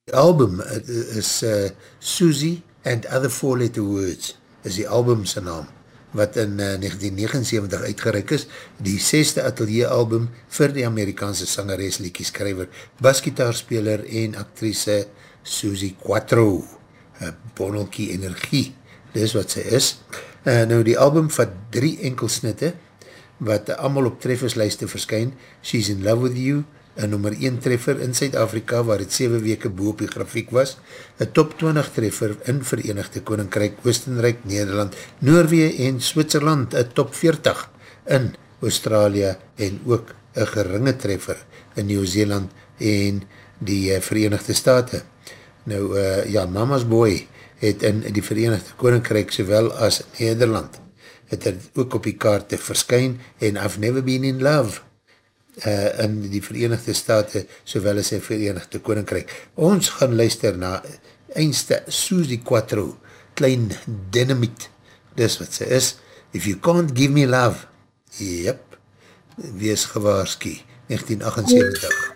die album is uh, Susie and Other Four Letter Words, is die album sy naam, wat in uh, 1979 uitgereik is, die seste atelier album vir die Amerikaanse sangeres, liekieskrijver, basgitaarspeler en actrice Susie Quattro, uh, bonnelkie energie, dis wat sy is. Uh, nou die album vat drie enkelsnitte, wat allemaal op trefferslijste verskyn, She's in Love With You, een nummer 1 treffer in Suid-Afrika, waar het 7 weke boe op die grafiek was, een top 20 treffer in Verenigde Koninkrijk, Oostenrijk, Nederland, Noorwee en Switserland, een top 40 in Australië en ook een geringe treffer in Nieuw-Zeeland en die uh, Verenigde Staten. Nou, uh, ja, Mama's Boy het in die Verenigde Koninkrijk sowel as Nederland het er ook op die kaart te verskyn en I've Never Been In Love uh, in die Verenigde Staten sowel as die Verenigde Koninkrijk. Ons gaan luister na eindste Susie Quattro, klein dynamiet, dis wat sy is. If you can't give me love, yep, wees gewaarski, 1978.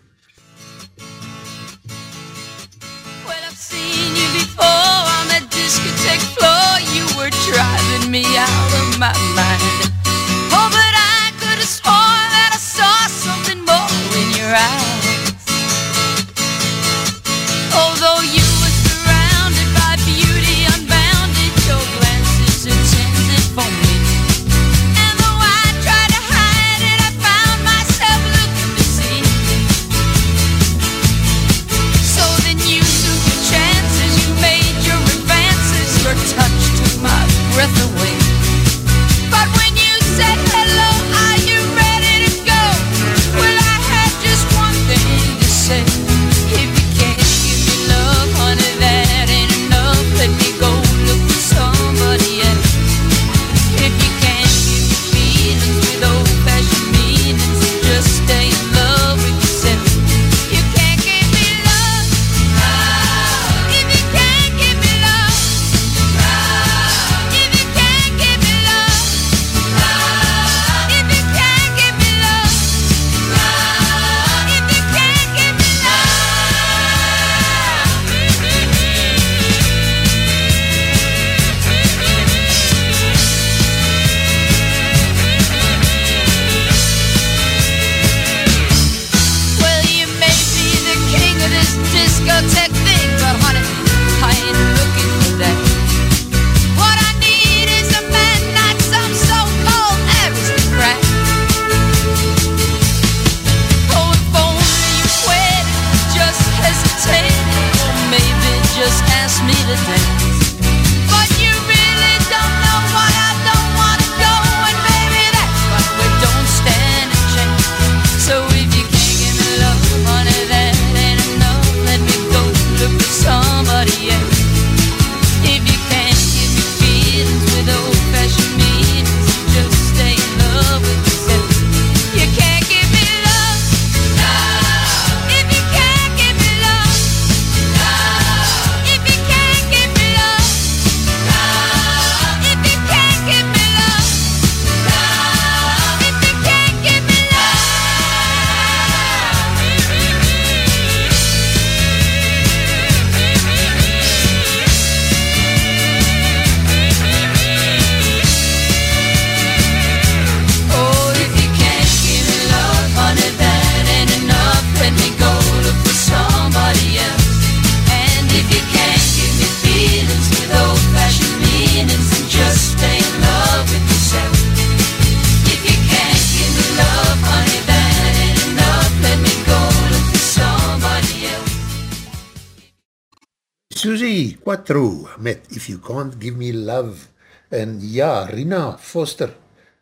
Quattro met If You Can't Give Me Love en ja, Rina Foster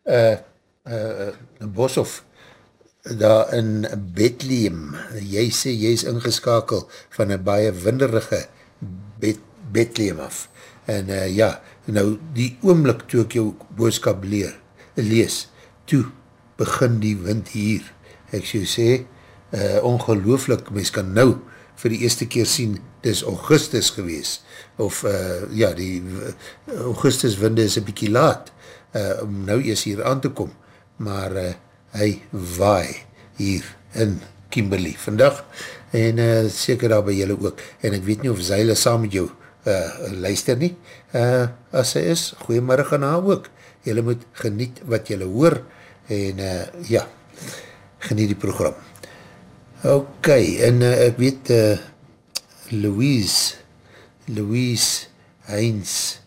uh, uh, Boshoff daar in Bethlehem jy sê jy is ingeskakel van een baie winderige Bet Bethlehem af. En uh, ja, nou die oomlik toe ek jou boodskap leer, lees, toe begin die wind hier. Ek sê sê, uh, ongelooflik mens kan nou vir die eerste keer sien, dis Augustus gewees, of uh, ja, die Augustus winde is een bykie laat, uh, om nou eers hier aan te kom, maar uh, hy waai hier in Kimberley vandag, en uh, seker daar by julle ook, en ek weet nie of Zeile saam met jou uh, luister nie, uh, as sy is, goeiemiddag aan haar ook, julle moet geniet wat julle hoor, en uh, ja, geniet die program. Ok, en uh, ek weet uh, Louise Louise Heinz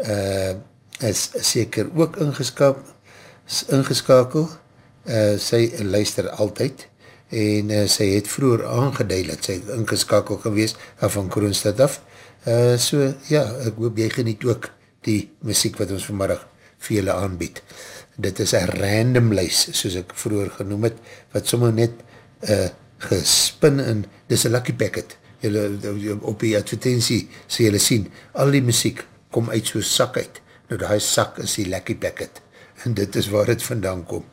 uh, is seker ook ingeskap, ingeskakel. Uh, sy luister altyd en uh, sy het vroeger aangeduid dat sy ingeskakel gewees van Kroonstad af. Uh, so ja, ek hoop jy geniet ook die muziek wat ons vanmiddag vir julle aanbied. Dit is een random lys soos ek vroeger genoem het wat sommer net uh, gespin in, dis een lucky packet, jylle, op die advertentie sê jylle sien, al die muziek kom uit so'n sak uit, nou die sak is die lucky packet, en dit is waar het vandaan kom.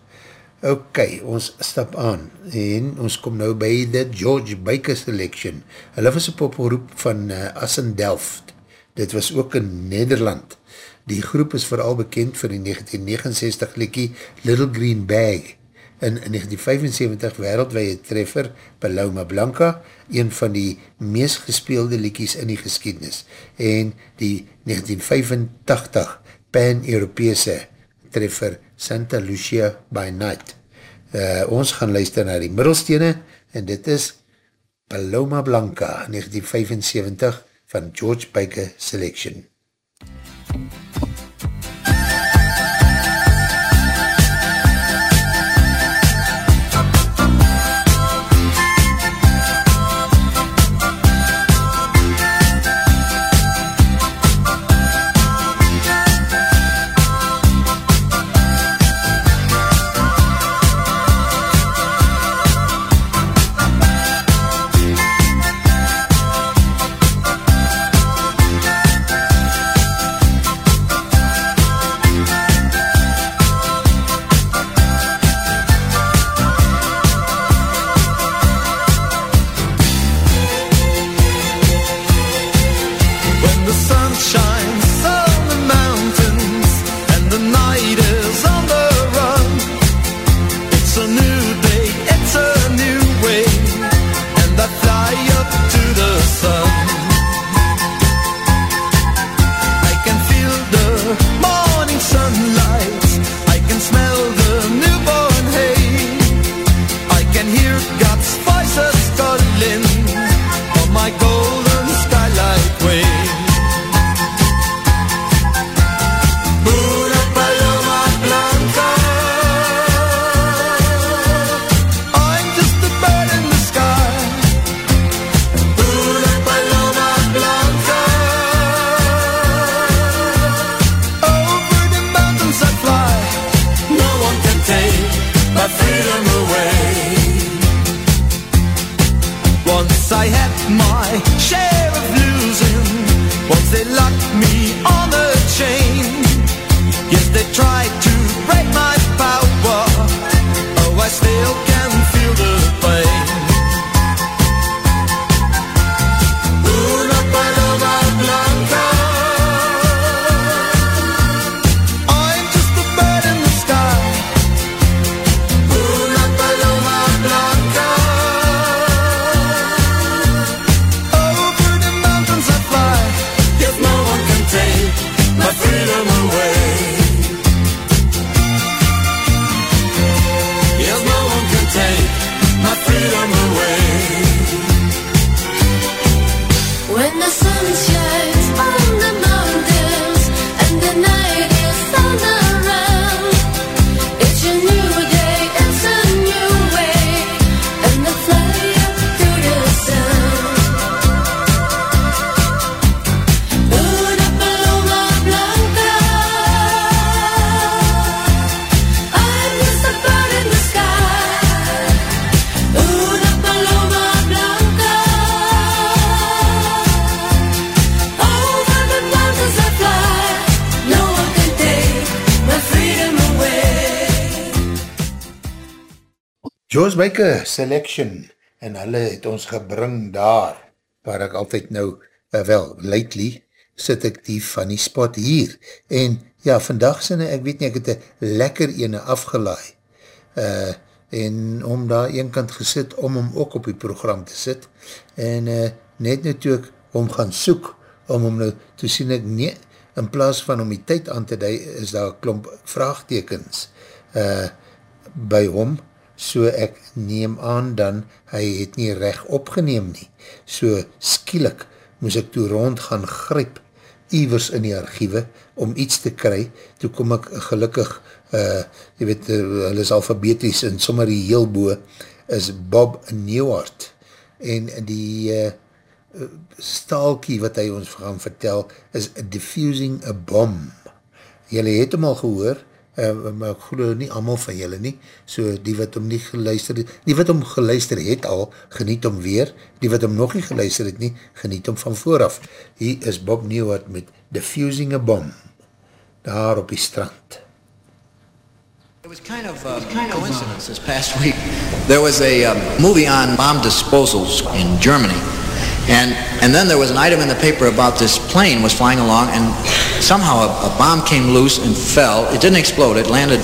Ok, ons stap aan, en ons kom nou by the George Baker Selection. Hulle was een popgroep van uh, Assen Delft, dit was ook in Nederland. Die groep is vooral bekend vir die 1969 likkie Little Green Bag, in 1975 wereldwee treffer Paloma Blanca, een van die meest gespeelde liekies in die geschiedenis, en die 1985 Pan-Europese treffer Santa Lucia by Night. Uh, ons gaan luister na die middelstene, en dit is Paloma Blanca, 1975 van George Baker Selection. Selection en hulle het ons gebring daar waar ek altyd nou, uh, wel, lately sit ek die die spot hier. En ja, vandag sinne, ek weet nie, ek het een lekker ene afgelaai. Uh, en om daar een kant gesit om hom ook op die program te sit. En uh, net nou toe ek hom gaan soek om hom nou te sien ek nie, in plaas van om die tyd aan te dui, is daar klomp vraagtekens uh, by hom, so ek neem aan dan, hy het nie recht opgeneem nie, so skielik moes ek toe rond gaan gryp, ivers in die archiewe, om iets te kry, toe kom ek gelukkig, uh, jy weet, uh, hulle is alfabeties, en sommer die heel boe, is Bob Newhart, en die uh, staalkie wat hy ons gaan vertel, is Diffusing a Bomb. Julle het hem al gehoor, uh, maar ek geloof nie allemaal van julle nie, so die wat om nie geluister het, die wat om geluister het al, geniet om weer, die wat om nog nie geluister het nie, geniet om van vooraf. Hier is Bob Newhart met Diffusing a Bomb, daar op die strand. It was kind of a coincidence this past week. There was a um, movie on bomb disposals in Germany. And, and then there was an item in the paper about this plane was flying along and somehow a, a bomb came loose and fell. It didn't explode. It landed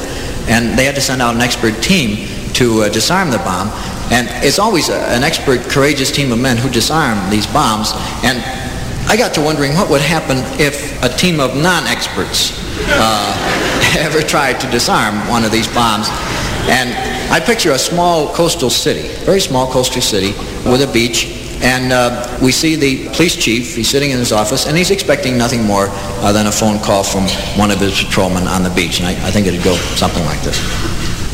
and they had to send out an expert team to uh, disarm the bomb. And it's always a, an expert, courageous team of men who disarm these bombs. And I got to wondering what would happen if a team of non-experts uh, ever tried to disarm one of these bombs. And I picture a small coastal city, very small coastal city with a beach. And uh, we see the police chief, he's sitting in his office, and he's expecting nothing more uh, than a phone call from one of his patrolmen on the beach. And I, I think it'd go something like this.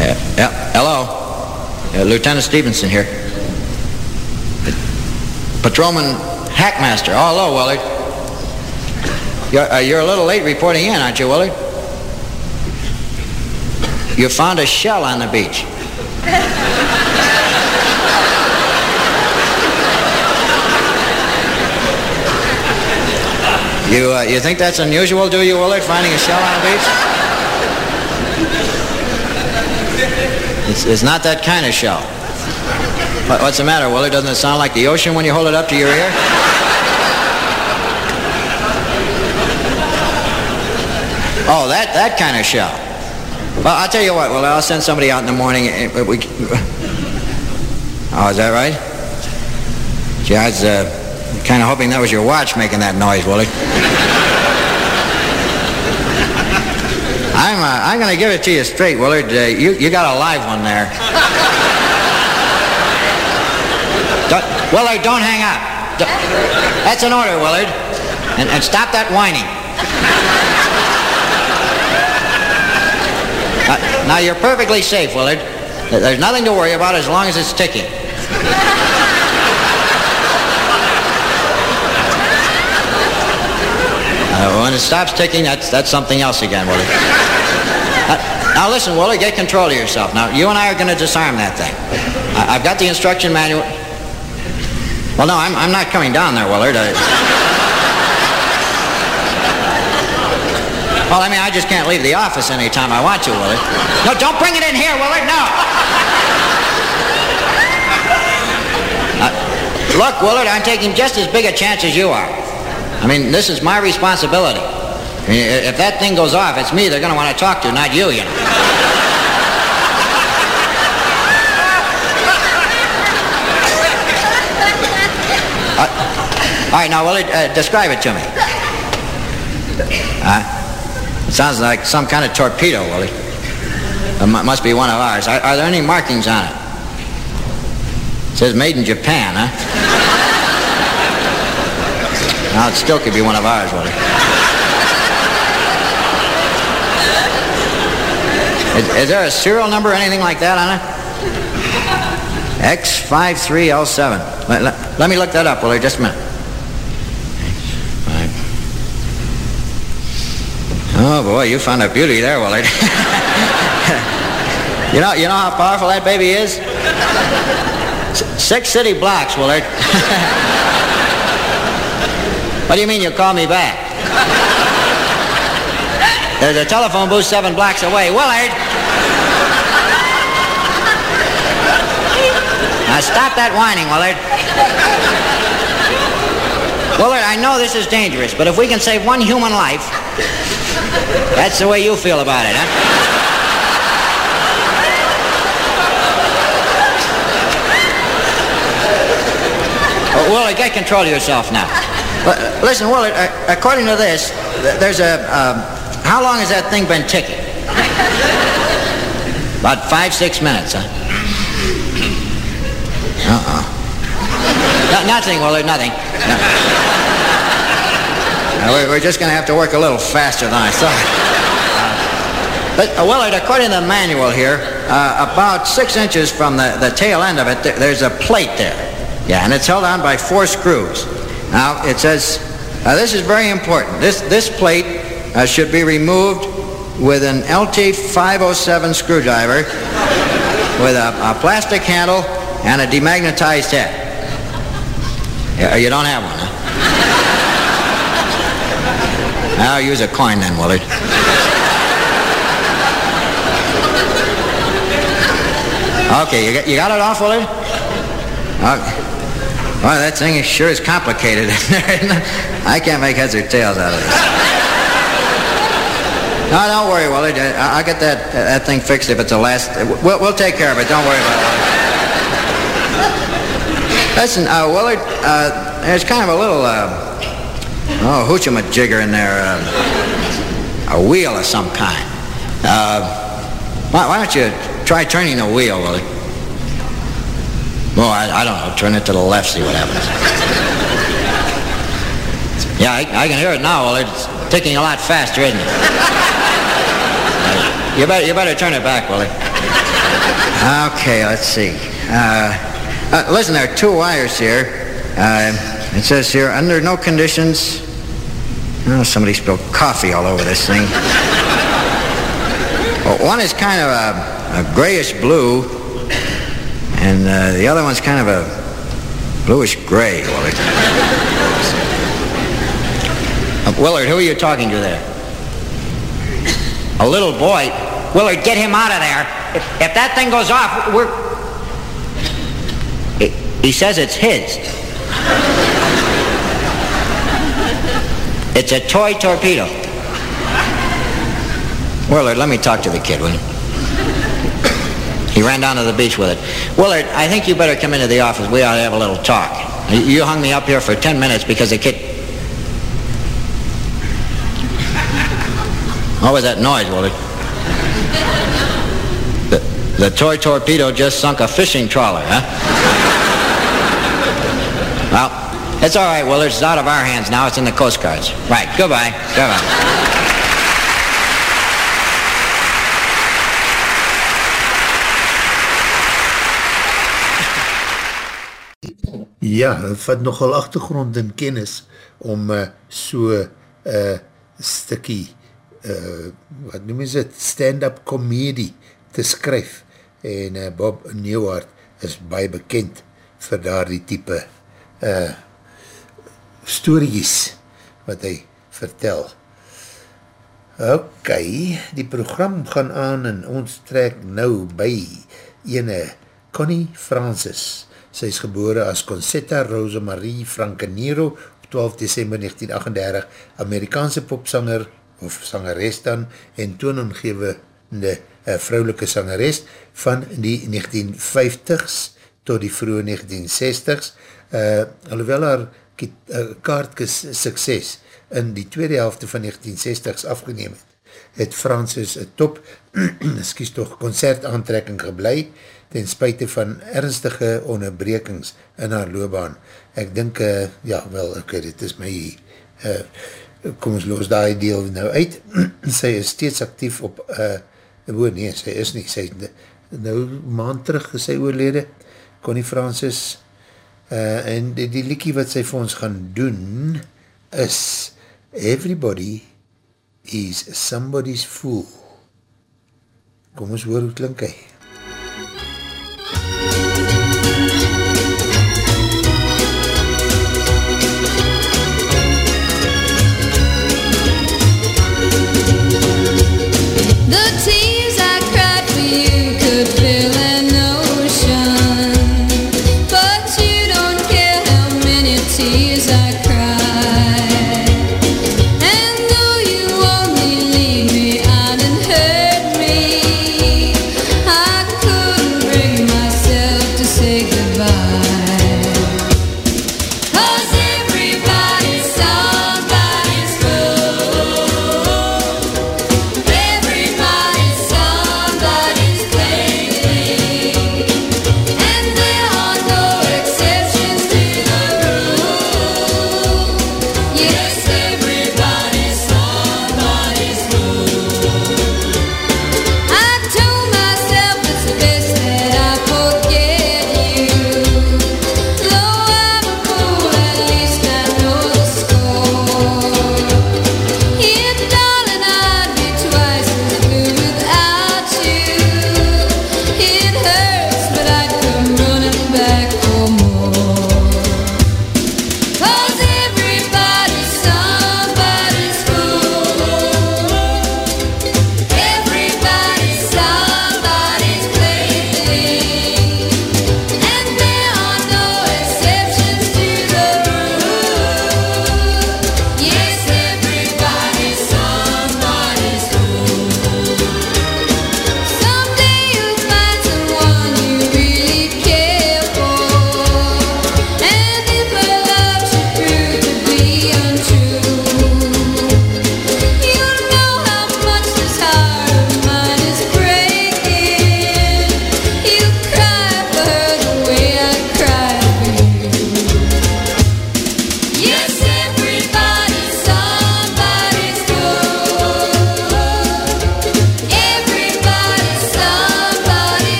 Uh, yeah, hello. Uh, Lieutenant Stevenson here. Patrolman Hackmaster. Oh, hello, Willard. You're, uh, you're a little late reporting in, aren't you, Willard? You found a shell on the beach. You, uh, you think that's unusual, do you, Willard, finding a shell on the beach? It's, it's not that kind of shell. What, what's the matter, Willard? Doesn't it sound like the ocean when you hold it up to your ear? Oh, that, that kind of shell. Well, I'll tell you what, well, I'll send somebody out in the morning. eh, We, oh, is that right? Gee, I uh, kind of hoping that was your watch making that noise, Willard. I'm, uh, I'm going to give it to you straight, Willard. Uh, you, you got a live one there. Don't, Willard, don't hang up. Don't- that's an order, Willard. And, and stop that whining. Uh, now, you're perfectly safe, Willard. There's nothing to worry about as long as it's ticking. Uh, when it stops ticking, that's, that's something else again, Willard. Uh, now listen, Willard, get control of yourself. Now, you and I are going to disarm that thing. I, I've got the instruction manual. Well, no, I'm, I'm not coming down there, Willard. I... Well, I mean, I just can't leave the office anytime I want to, Willard. No, don't bring it in here, Willard, no! Uh, look, Willard, I'm taking just as big a chance as you are. I mean, this is my responsibility. I mean, if that thing goes off, it's me they're going to want to talk to, not you, you know. Uh, all right, now, Willard, uh, describe it to me. Uh, it sounds like some kind of torpedo, Willard. It mu- must be one of ours. Are, are there any markings on it? It says made in Japan, huh? Now, it still could be one of ours, Willard. Is, is there a serial number or anything like that on it? X53L7. Let, let, let me look that up, Willard, just a minute. Oh boy, you found a beauty there, Willard. you know, you know how powerful that baby is? S- six city blocks, Willard. what do you mean you call me back? There's a telephone booth seven blocks away. Willard! Now stop that whining, Willard. Willard, I know this is dangerous, but if we can save one human life, that's the way you feel about it, huh? Uh, Willard, get control of yourself now. Listen, Willard, uh, according to this, there's a, um, how long has that thing been ticking? About five, six minutes, huh? Uh-uh. No, nothing, Willard, nothing. No. We're, just going to have to work a little faster than I thought. Uh, but, uh, Willard, according to the manual here, uh, about six inches from the, the tail end of it, there, there's a plate there. Yeah, and it's held on by four screws. Now, it says, uh, this is very important. This, this plate uh, should be removed with an LT-507 screwdriver with a, a plastic handle and a demagnetized head. Yeah, you don't have one, huh? I'll use a coin then, Willard. Okay, you got, you got it off, Willard? Okay. Well, that thing is sure is complicated. I can't make heads or tails out of this. No, don't worry, Willard. I- I'll get that, that thing fixed if it's the last. We'll, we'll take care of it. Don't worry about it. Listen, uh, Willard, uh, there's kind of a little, uh, oh, hoochie-majigger in there. Uh, a wheel of some kind. Uh, why, why don't you try turning the wheel, Willard? Well, I, I don't know. Turn it to the left, see what happens. Yeah, I, I can hear it now, Well, It's ticking a lot faster, isn't it? You better, you better turn it back, Willard. Okay, let's see. Uh, uh, listen, there are two wires here. Uh, it says here, under no conditions... Oh, somebody spilled coffee all over this thing. Well, one is kind of a, a grayish blue, and uh, the other one's kind of a bluish gray, Willard. Uh, Willard, who are you talking to there? A little boy? Willard, get him out of there. If, if that thing goes off, we're... He, he says it's his. It's a toy torpedo. Willard, let me talk to the kid, will you? He ran down to the beach with it. Willard, I think you better come into the office. We ought to have a little talk. You- hung me up here for 10 minutes because the kid... What was that noise, Willard? The, the toy torpedo just sunk a fishing trawler, huh? well, it's all right, Willard. It's out of our hands now. It's in the Coast Guard's. Right. Goodbye. Goodbye. Ja, het vat nogal achtergrond en kennis om uh, so uh, stikkie, uh, wat noem is het, stand-up comedy te skryf. En uh, Bob Newhart is baie bekend vir daar die type uh, stories wat hy vertel. Ok, die program gaan aan en ons trek nou by ene Connie Francis. Sy is gebore as Concetta Rosa Marie Frankenero op 12 december 1938, Amerikaanse popsanger of sangeres dan en toonomgevende uh, vrouwelike sangeres van die 1950s tot die vroege 1960s. Uh, alhoewel haar uh, kaartkes sukses in die tweede helfte van 1960s afgeneem het, het Francis een top, excuse toch, concertaantrekking geblei, ten spuite van ernstige onderbrekings in haar loopbaan. Ek dink, uh, ja, wel, ok, dit is my, uh, kom ons los die deel nou uit, sy is steeds actief op, uh, oh nee, sy is nie, sy nou maand terug is sy oorlede, Connie Francis, uh, en die, die liekie wat sy vir ons gaan doen, is Everybody is somebody's fool. Kom ons hoor hoe klink hy.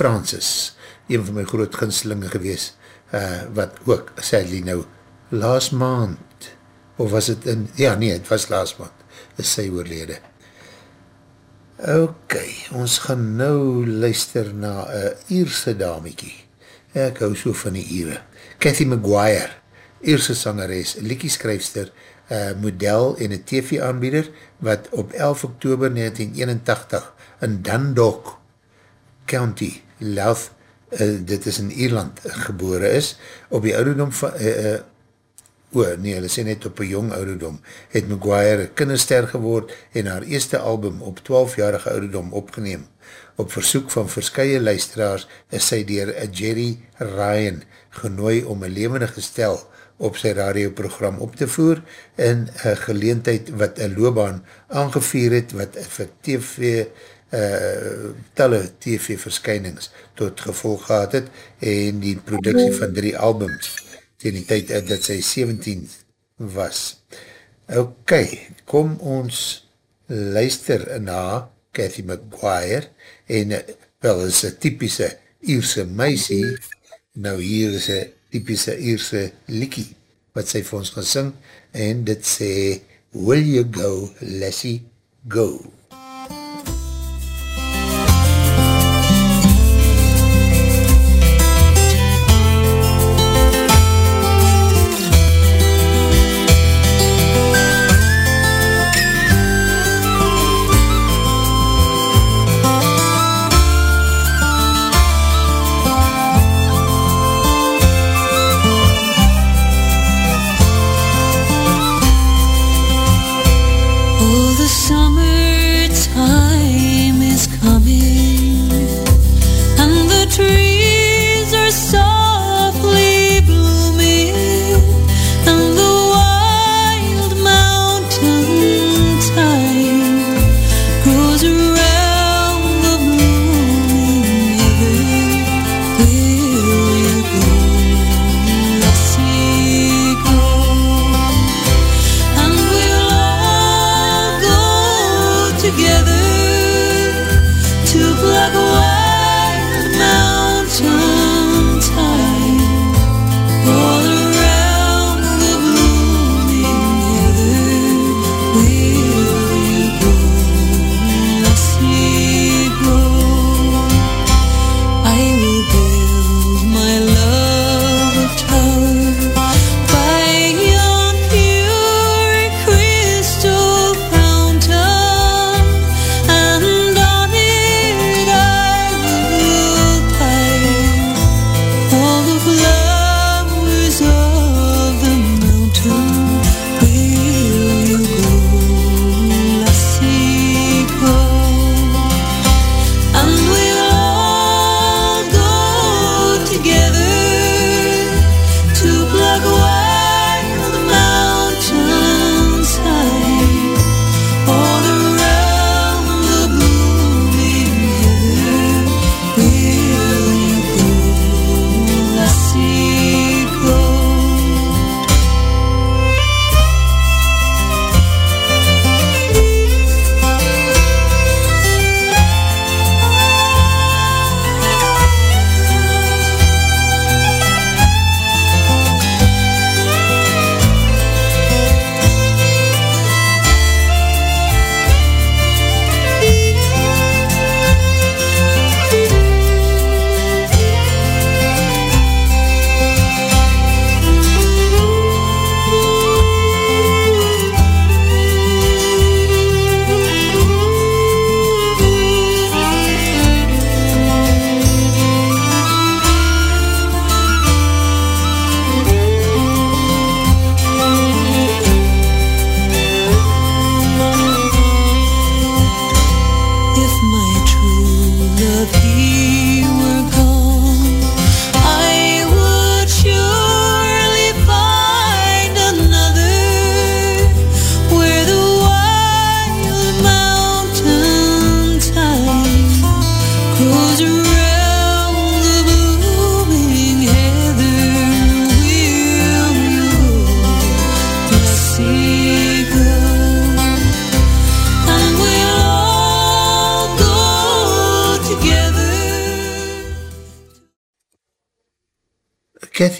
Francis, een van my groot ginslinge gewees, uh, wat ook, sadly nou, laas maand, of was het in, ja nee, het was laas maand, is sy oorlede. Ok, ons gaan nou luister na een Ierse damiekie. Ek hou so van die Iere. Cathy Maguire, Ierse sangeres, liekieskryfster, uh, model en een TV-aanbieder, wat op 11 oktober 1981 in Dundalk County, Louth, uh, dit is in Ierland, gebore is, op die ouderdom van, uh, uh, o, nee, hulle sê net op een jong ouderdom, het Maguire een kinderster geword en haar eerste album op 12-jarige ouderdom opgeneem. Op versoek van verskye luisteraars is sy dier Jerry Ryan genooi om een levende gestel op sy radioprogram op te voer in een geleentheid wat een loopbaan aangevier het wat vir TV uh, talle TV verskynings tot gevolg gehad het en die productie van drie albums ten die tyd dat sy 17 was. Ok, kom ons luister na Cathy McGuire en wel is een typische Ierse meisie, nou hier is een typische Ierse liekie wat sy vir ons gaan sing en dit sê Will you go, Lassie, go. Oh,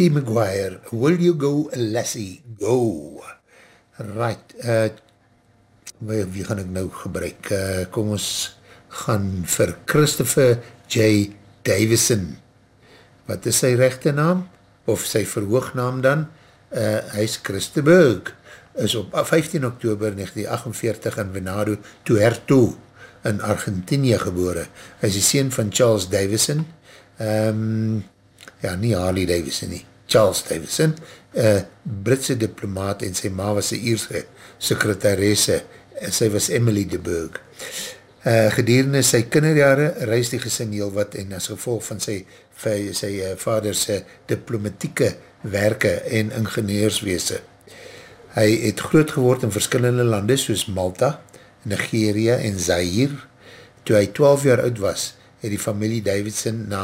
Cathy Maguire, Will You Go Lassie Go? Right, uh, wie, gaan ek nou gebruik? Uh, kom ons gaan vir Christopher J. Davison. Wat is sy rechte naam? Of sy verhoognaam dan? Uh, hy is Christenberg. Is op 15 oktober 1948 in Venado, Tuerto, in Argentinië gebore. Hy is die sien van Charles Davison. Um, ja, nie Harley Davison nie. Charles Davison, uh, Britse diplomaat en sy ma was sy Ierse sekretaresse. Sy was Emily de Burg. Uh, gedurende sy kinderjare reis die gesin heel wat en as gevolg van sy, sy, sy uh, vaderse diplomatieke werke en ingenieursweese. Hy het groot geword in verskillende lande soos Malta, Nigeria en Zaire. Toe hy 12 jaar oud was, het die familie Davidson na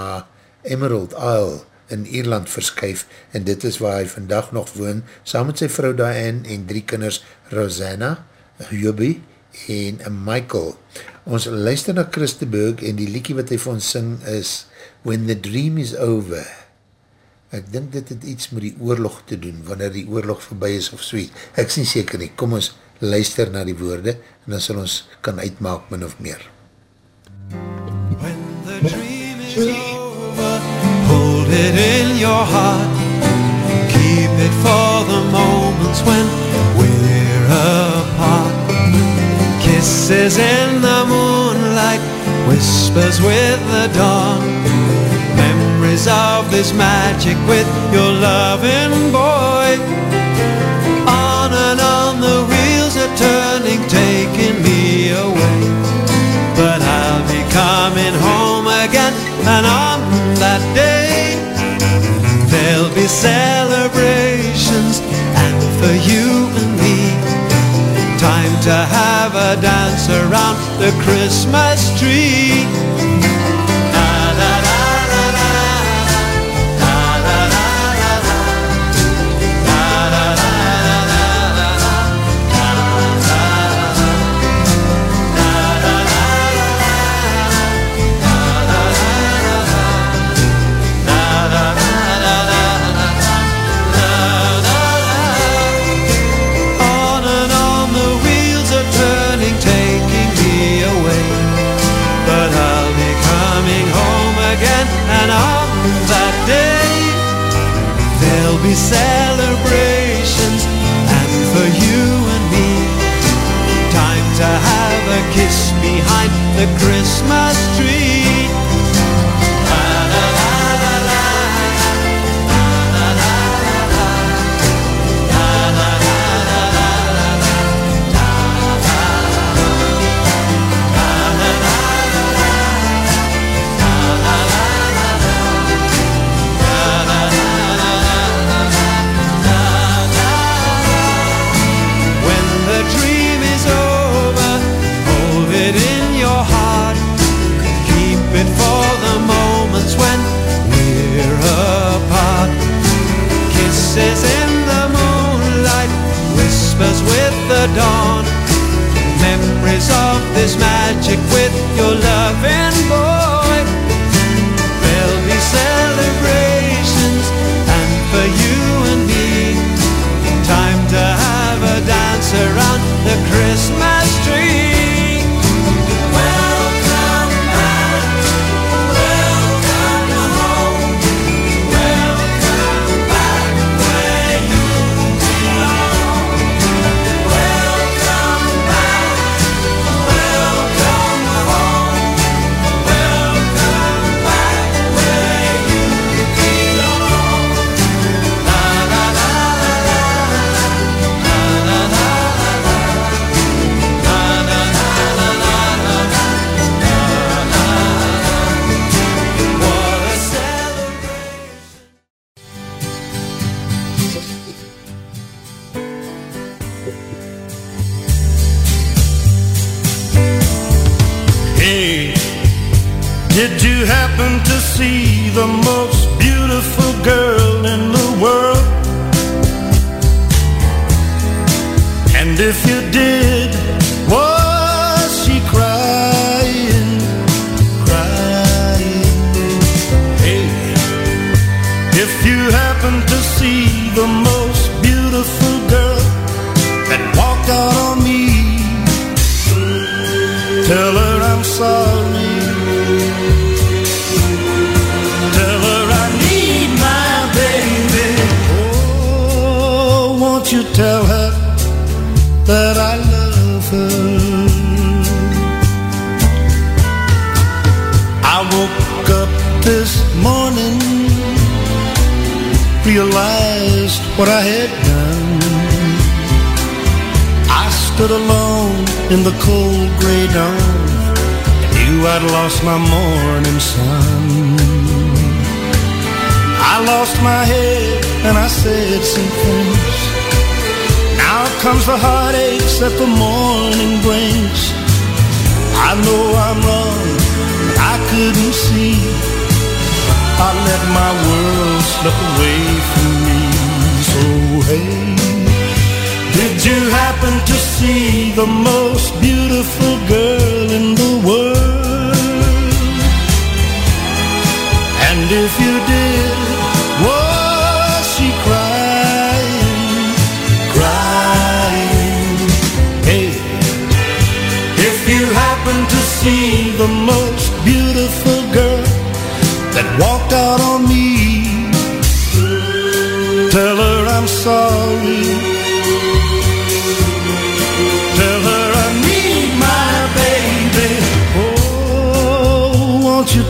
Emerald Isle in Ierland verskyf en dit is waar hy vandag nog woon, saam met sy vrou Diane en drie kinders Rosanna, Hubie en Michael. Ons luister na Christenberg en die liekie wat hy vir ons sing is When the Dream is Over. Ek dink dit het iets met die oorlog te doen, wanneer die oorlog voorbij is of soe. Ek nie seker nie. Kom ons luister na die woorde en dan sal ons kan uitmaak min of meer. When the dream is over, it in your heart. Keep it for the moments when we're apart. Kisses in the moonlight, whispers with the dawn. Memories of this magic with your loving boy. Celebrations, and for you and me, time to have a dance around the Christmas tree. Celebrations, and for you and me, time to have a kiss behind the Christmas dawn. Memories of this magic with your loving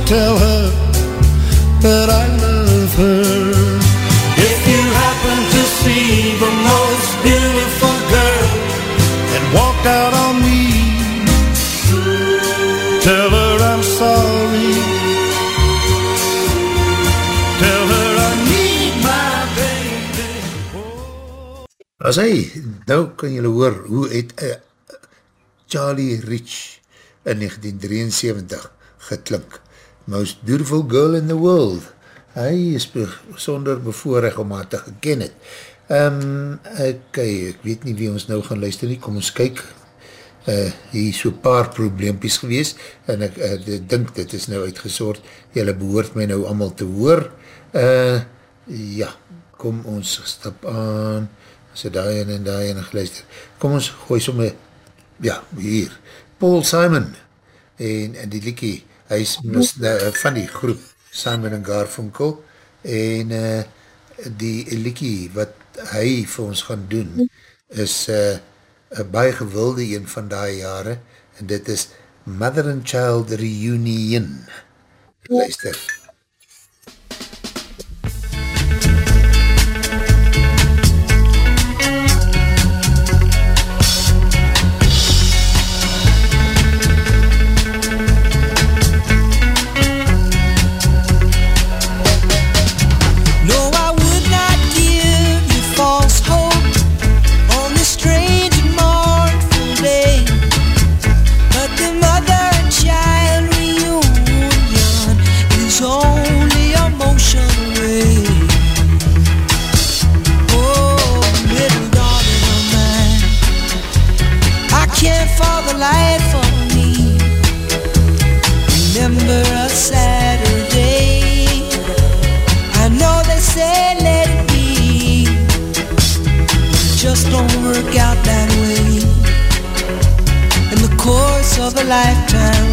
tell her that I love her? If you happen to see the most beautiful girl that walked out on me, tell her I'm sorry. Tell her I need my baby. As hy, nou kan julle hoor hoe het uh, Charlie Rich in 1973 geklink. Most beautiful girl in the world. Hy is besonder bevoorrecht om haar te geken het. Um, ok, ek weet nie wie ons nou gaan luister nie, kom ons kyk. Uh, hier is so paar probleempies gewees en ek uh, dink dit is nou uitgesoord. Julle behoort my nou allemaal te hoor. Uh, ja, kom ons stap aan so daai en daai en geluister. Kom ons gooi somme, ja, hier, Paul Simon, en, en die liekie, hy is mis, uh, van die groep Simon en Garfunkel, en uh, die liekie wat hy vir ons gaan doen, is uh, een baie gewilde een van die jare, en dit is Mother and Child Reunion. Luister. Lifetime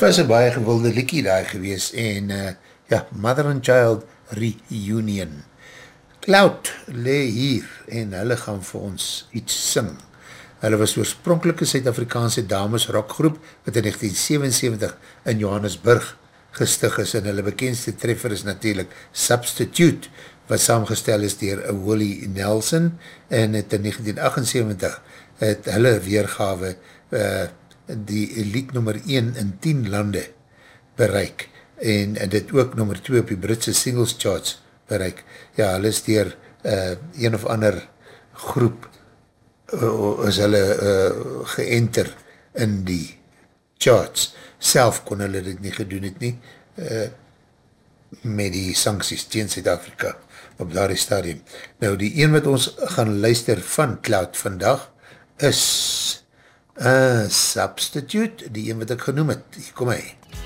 Het was een baie gewilde liekie daar gewees en uh, ja, Mother and Child Reunion. Cloud le hier en hulle gaan vir ons iets sing. Hulle was oorspronkelike Suid-Afrikaanse dames rockgroep wat in 1977 in Johannesburg gestig is en hulle bekendste treffer is natuurlijk Substitute wat saamgestel is dier Willie Nelson en het in 1978 het hulle weergawe uh, die elite nummer 1 in 10 lande bereik en, dit ook nummer 2 op die Britse singles charts bereik. Ja, hulle is dier uh, een of ander groep uh, is hulle uh, geënter in die charts. Self kon hulle dit nie gedoen het nie uh, met die sancties tegen Zuid-Afrika op daar die stadium. Nou, die een wat ons gaan luister van Cloud vandag is uh, Substitute, die een wat ek genoem het. Hier kom hy. Sam,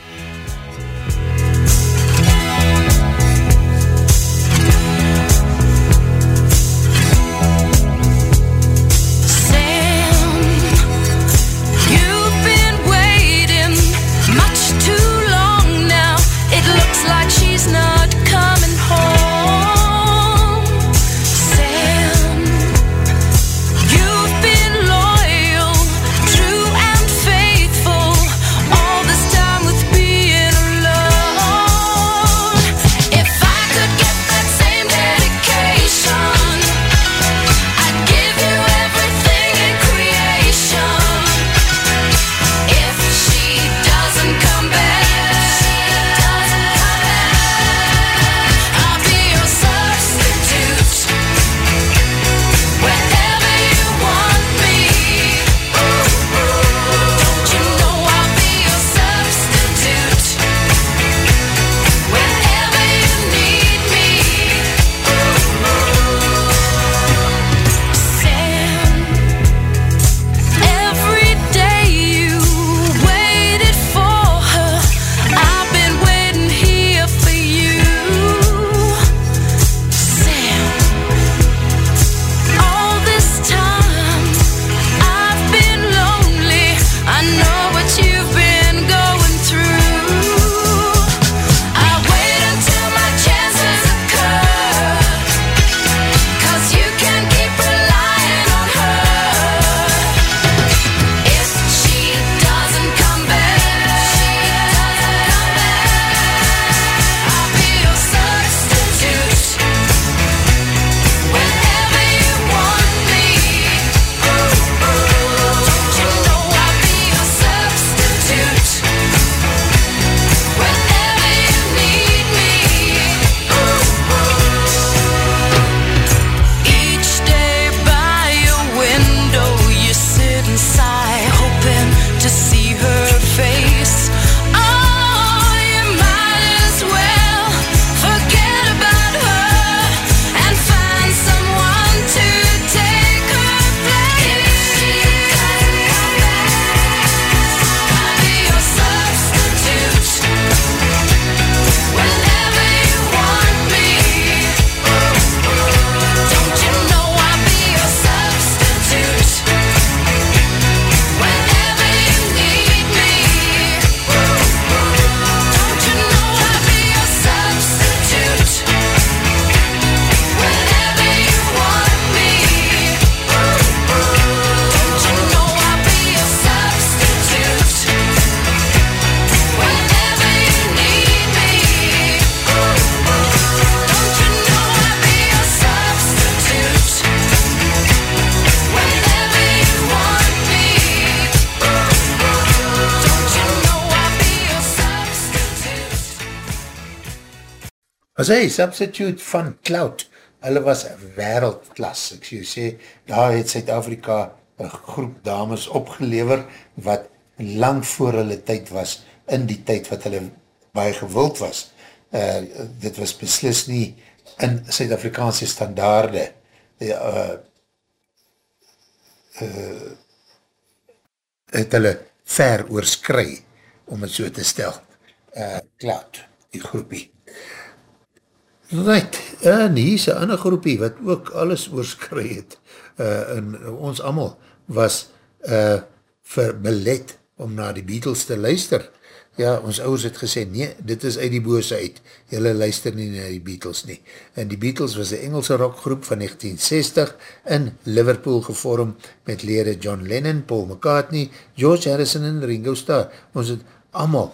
As hy, substitute van Cloud, hulle was wereldklas, ek sê, sê, daar het Suid-Afrika een groep dames opgelever, wat lang voor hulle tyd was, in die tyd wat hulle baie gewild was. Uh, dit was beslis nie in Suid-Afrikaanse standaarde, uh, uh, het hulle ver oorskry, om het so te stel. Uh, Cloud, die groepie. Right, en hier is een ander groepie wat ook alles oorskry het. Uh, en ons allemaal was uh, vir Belet om na die Beatles te luister. Ja, ons ouders het gesê, nee, dit is uit die boose uit. Julle luister nie na die Beatles nie. En die Beatles was een Engelse rockgroep van 1960 in Liverpool gevorm met lede John Lennon, Paul McCartney, George Harrison en Ringo Starr. Ons het allemaal,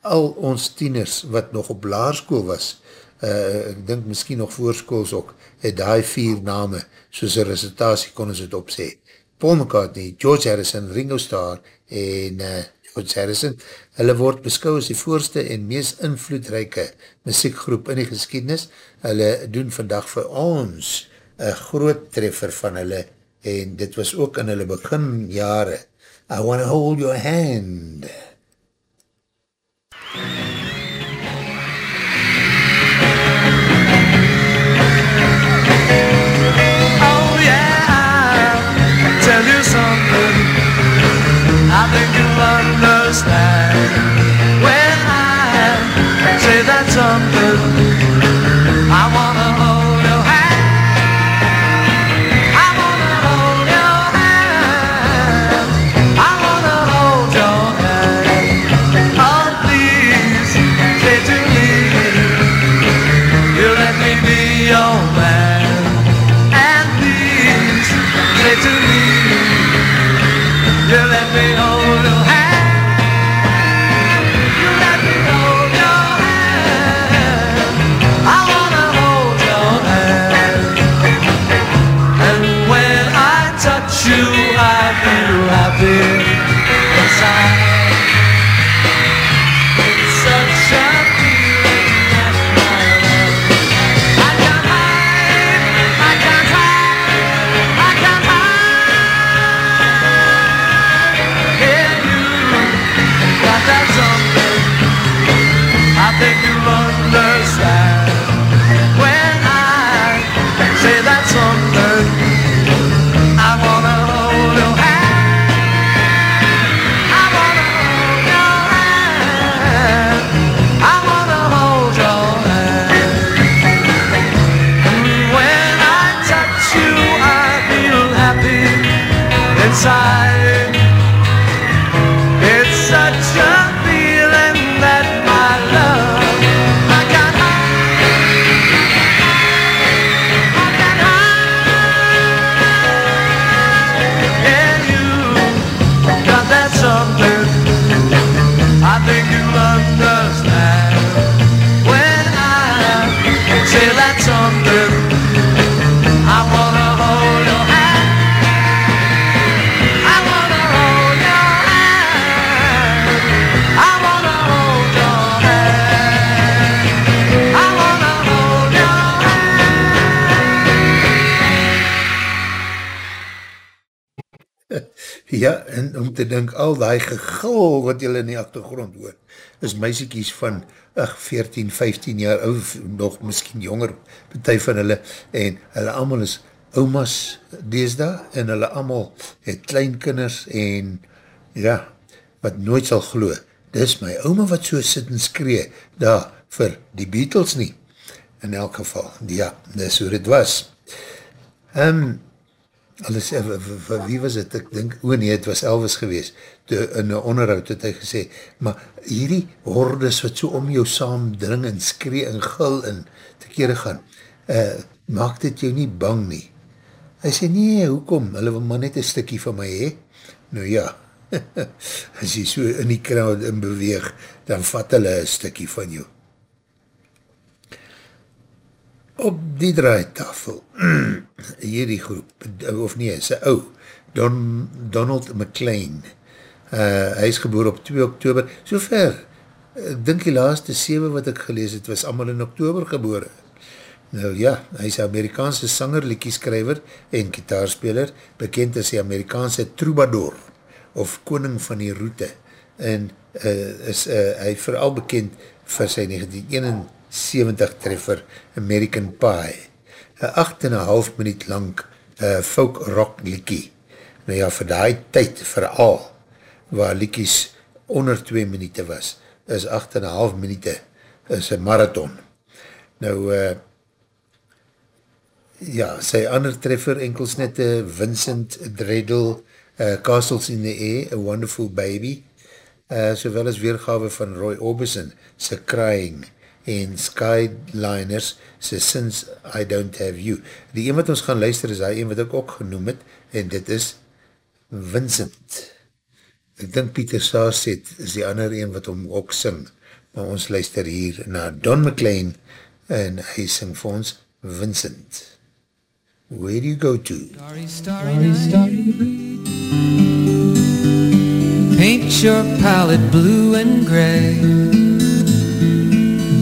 al ons tieners wat nog op laarskool was, uh, ek dink miskien nog voorskools ook, het die vier name, soos een recitatie kon ons het opsê. Paul McCartney, George Harrison, Ringo Starr en uh, George Harrison, hulle word beskou as die voorste en meest invloedrijke muziekgroep in die geschiedenis. Hulle doen vandag vir ons een groot treffer van hulle en dit was ook in hulle beginjare. I wanna hold your hand. Oh nothing can understand. En om te denk, al die gegil wat jylle in die achtergrond hoor, is meisiekies van ach, 14, 15 jaar oud, nog miskien jonger, partij van hulle, en hulle allemaal is omas deesda, en hulle allemaal het kleinkinders, en ja, wat nooit sal glo, dis my oma wat so sit en skree, daar, vir die Beatles nie, in elk geval, ja, dis hoe dit was. Um, alles, eh, v- v- v- wie was het, ek dink, o nee, het was Elvis gewees, toe, in een onderhoud het hy gesê, maar hierdie hordes wat so om jou saam dring en skree en gul en te kere gaan, uh, maak dit jou nie bang nie. Hy sê, nee, hoekom, hulle wil maar net een stikkie van my hee. Nou ja, as jy so in die crowd in beweeg, dan vat hulle een stikkie van jou. Op die draaitafel, hierdie groep, of is een ou, Don, Donald McLean, uh, hy is geboor op 2 oktober, so ver, ek dink die laaste 7 wat ek gelees het, was allemaal in oktober geboor. Nou ja, hy is Amerikaanse sanger, liekieskrijver en kitaarspeler, bekend as die Amerikaanse troubadour, of koning van die route, en uh, is uh, hy vooral bekend vir sy 1971 treffer American Pie, een 8 en een half minuut lang uh, folk rock liekie. Nou ja, vir die tyd vooral, waar liekies onder 2 minuten was, is 8 en een half minuten, is een marathon. Nou, uh, ja, sy ander treffer, enkels net Vincent Dreddel, uh, Castles in the Air, A Wonderful Baby, uh, sowel as weergawe van Roy Orbison, sy Crying, en Skyliners, sy Since I Don't Have You. Die een wat ons gaan luister is hy een wat ek ook genoem het, en dit is Vincent. Ek dink Pieter Saaset is die ander een wat hom ook sing, maar ons luister hier na Don McLean, en hy sing vir ons Vincent. Where do you go to? Starry, starry, starry Paint your palette blue and gray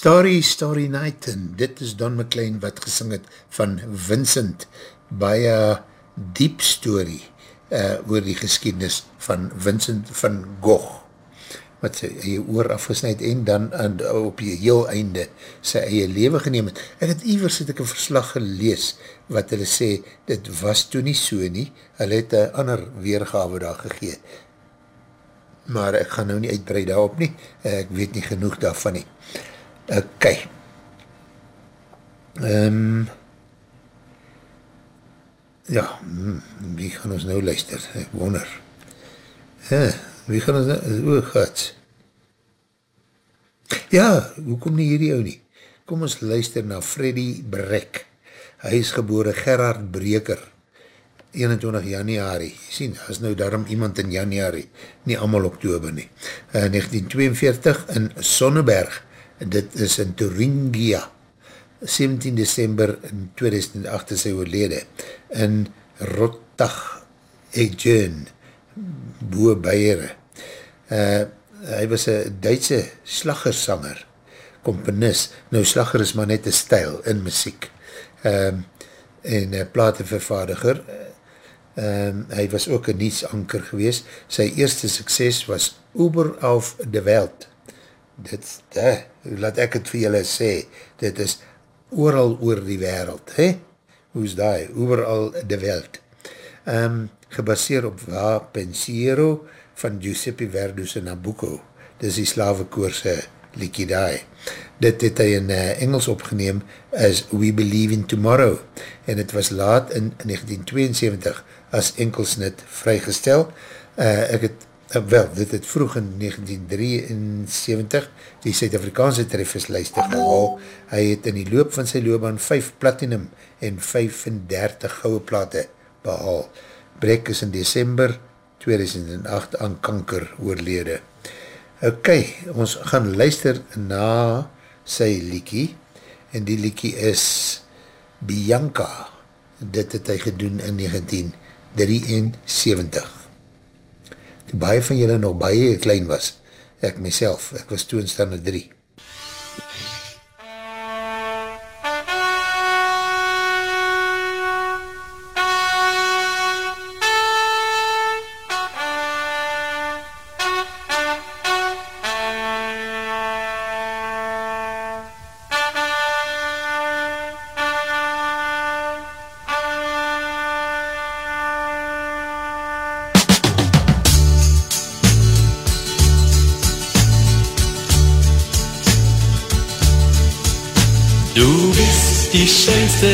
Starry, Starry Night, en dit is Don McLean wat gesing het van Vincent, baie diep story uh, oor die geschiedenis van Vincent van Gogh, wat sy eie oor afgesnijd en dan aan, op die heel einde sy eie leven geneem het. Ek het iwers het ek een verslag gelees, wat hulle sê, dit was toen nie so nie, hulle het een ander weergave daar gegeen, maar ek gaan nou nie uitbreid daarop nie, ek weet nie genoeg daarvan nie. Ok. Um, ja, hmm, wie gaan ons nou luister? Ek wonder. Uh, wie gaan ons nou, o, gats. Ja, hoe kom nie hierdie ou nie? Kom ons luister na Freddy Brek. Hy is gebore Gerard Breker, 21 januari, sien, as nou daarom iemand in januari, nie allemaal oktober nie, uh, 1942 in Sonneberg, dit is in Thuringia, 17 december in 2008 is hy oorlede, in Rottag Ejön, boe Beiere. Uh, hy was een Duitse slaggersanger, komponist, nou slagger is maar net een stijl in muziek, um, en uh, platenvervaardiger, Um, hy was ook een nietsanker gewees. Sy eerste sukses was Uber auf de Welt. Dit, uh, laat ek het vir julle sê, dit is ooral oor die wereld. He? Hoe is die? Overal de Welt. Um, gebaseer op Va Pensiero van Giuseppe Verdu's Nabucco. Dit is die slavekoorse liekie daai. Dit het hy in uh, Engels opgeneem as We Believe in Tomorrow en het was laat in 1972 as enkelsnit vrygestel. Uh, ek het, uh, wel, dit het vroeg in 1973 die Suid-Afrikaanse trefferslijste gehaal. Hy het in die loop van sy loopbaan 5 platinum en 35 gouwe plate behaal. Brek is in december 2008 aan kanker oorlede. Ok, ons gaan luister na sy liekie en die liekie is Bianca. Dit het hy gedoen in 1973. Baie van julle nog baie klein was, ek myself, ek was toen standaard 3.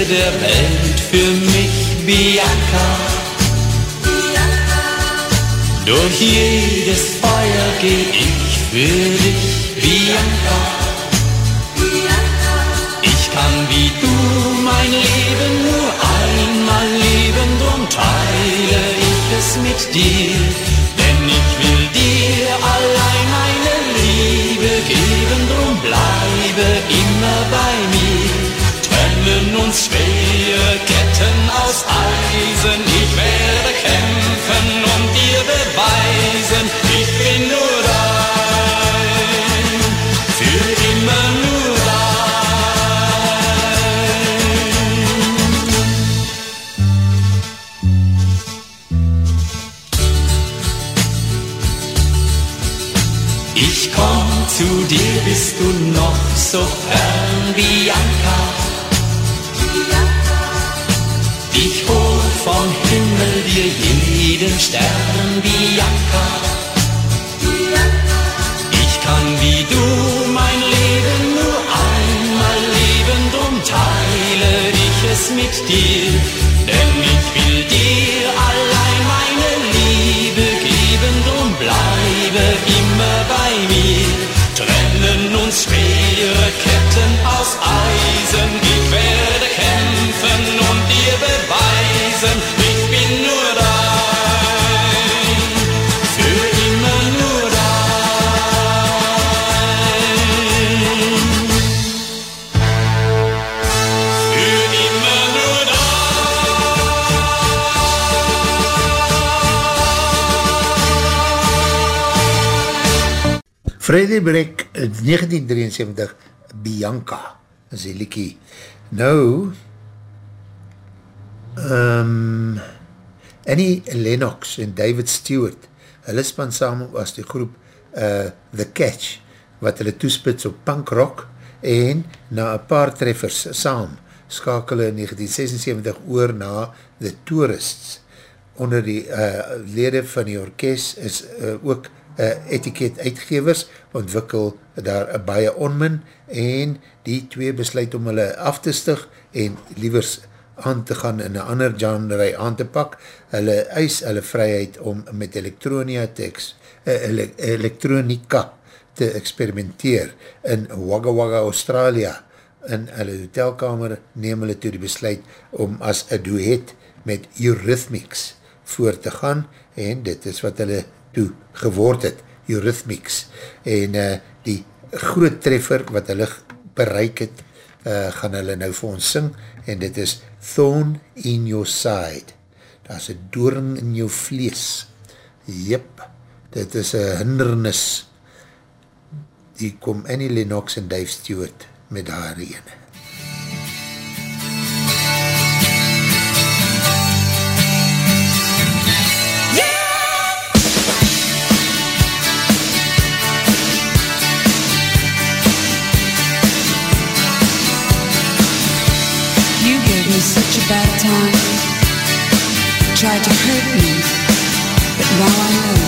der Welt für mich, Bianca. Durch jedes Feuer geh ich für dich, Bianca. Ich kann wie du mein Leben nur einmal leben, drum teile ich es mit dir. aus Eisen. Jeden Stern, Bianca. Ich kann wie du mein Leben nur einmal leben, drum teile ich es mit dir. Denn ich will dir allein meine Liebe geben, drum bleibe immer bei mir. Trennen uns schwere Ketten Freddie Breck, 1973, Bianca, is die liekie. Nou, um, Annie Lennox en David Stewart, hulle span samen was die groep uh, The Catch, wat hulle toespits op punk rock, en na een paar treffers saam, skakel in 1976 oor na The Tourists. Onder die uh, lede van die orkest is uh, ook uh, etiket uitgevers, ontwikkel daar een baie onmin, en die twee besluit om hulle af te stig, en liewers aan te gaan in een ander genre aan te pak, hulle eis hulle vryheid om met elektronia te ex, uh, ele, elektronika te experimenteer in Wagga Wagga, Australia. In hulle hotelkamer neem hulle toe die besluit om as een duet met Eurythmics voor te gaan, en dit is wat hulle toe geword het, Eurythmics. En uh, die groot treffer wat hulle bereik het, uh, gaan hulle nou vir ons sing, en dit is Thorn in Your Side. Daar is een doorn in jou vlees. Jep, dit is een hindernis. Die kom Annie Lennox en Dave Stewart met haar ene. Bad time. Tried to hurt me, but now I know.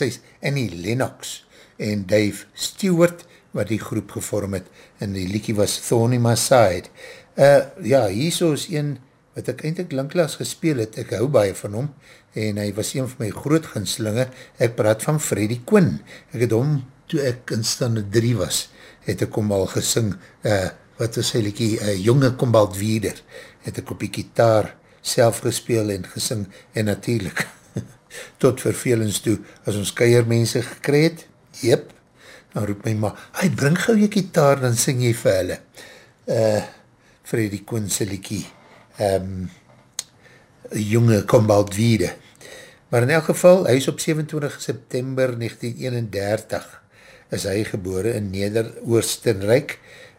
Sy is Annie Lennox en Dave Stewart, wat die groep gevorm het, en die liekie was Thorn in My Side. Uh, ja, hier so is een, wat ek eindelijk langklaas gespeel het, ek hou baie van hom, en hy was een van my groot ginslinge, ek praat van Freddie Quinn. Ek het hom, toe ek in stande 3 was, het ek hom al gesing, uh, wat is hy liekie, uh, jonge kombald wieder, het ek op die kitaar self gespeel en gesing, en natuurlijk, tot vervelings toe, as ons keiermense gekry het, jep, dan roep my ma, hy bring gauw jy kitaar, dan sing jy vir hulle. Uh, Freddie Koenseliekie, um, jonge kombald wieder. Maar in elk geval, hy is op 27 september 1931, is hy gebore in Neder-Oostenrijk,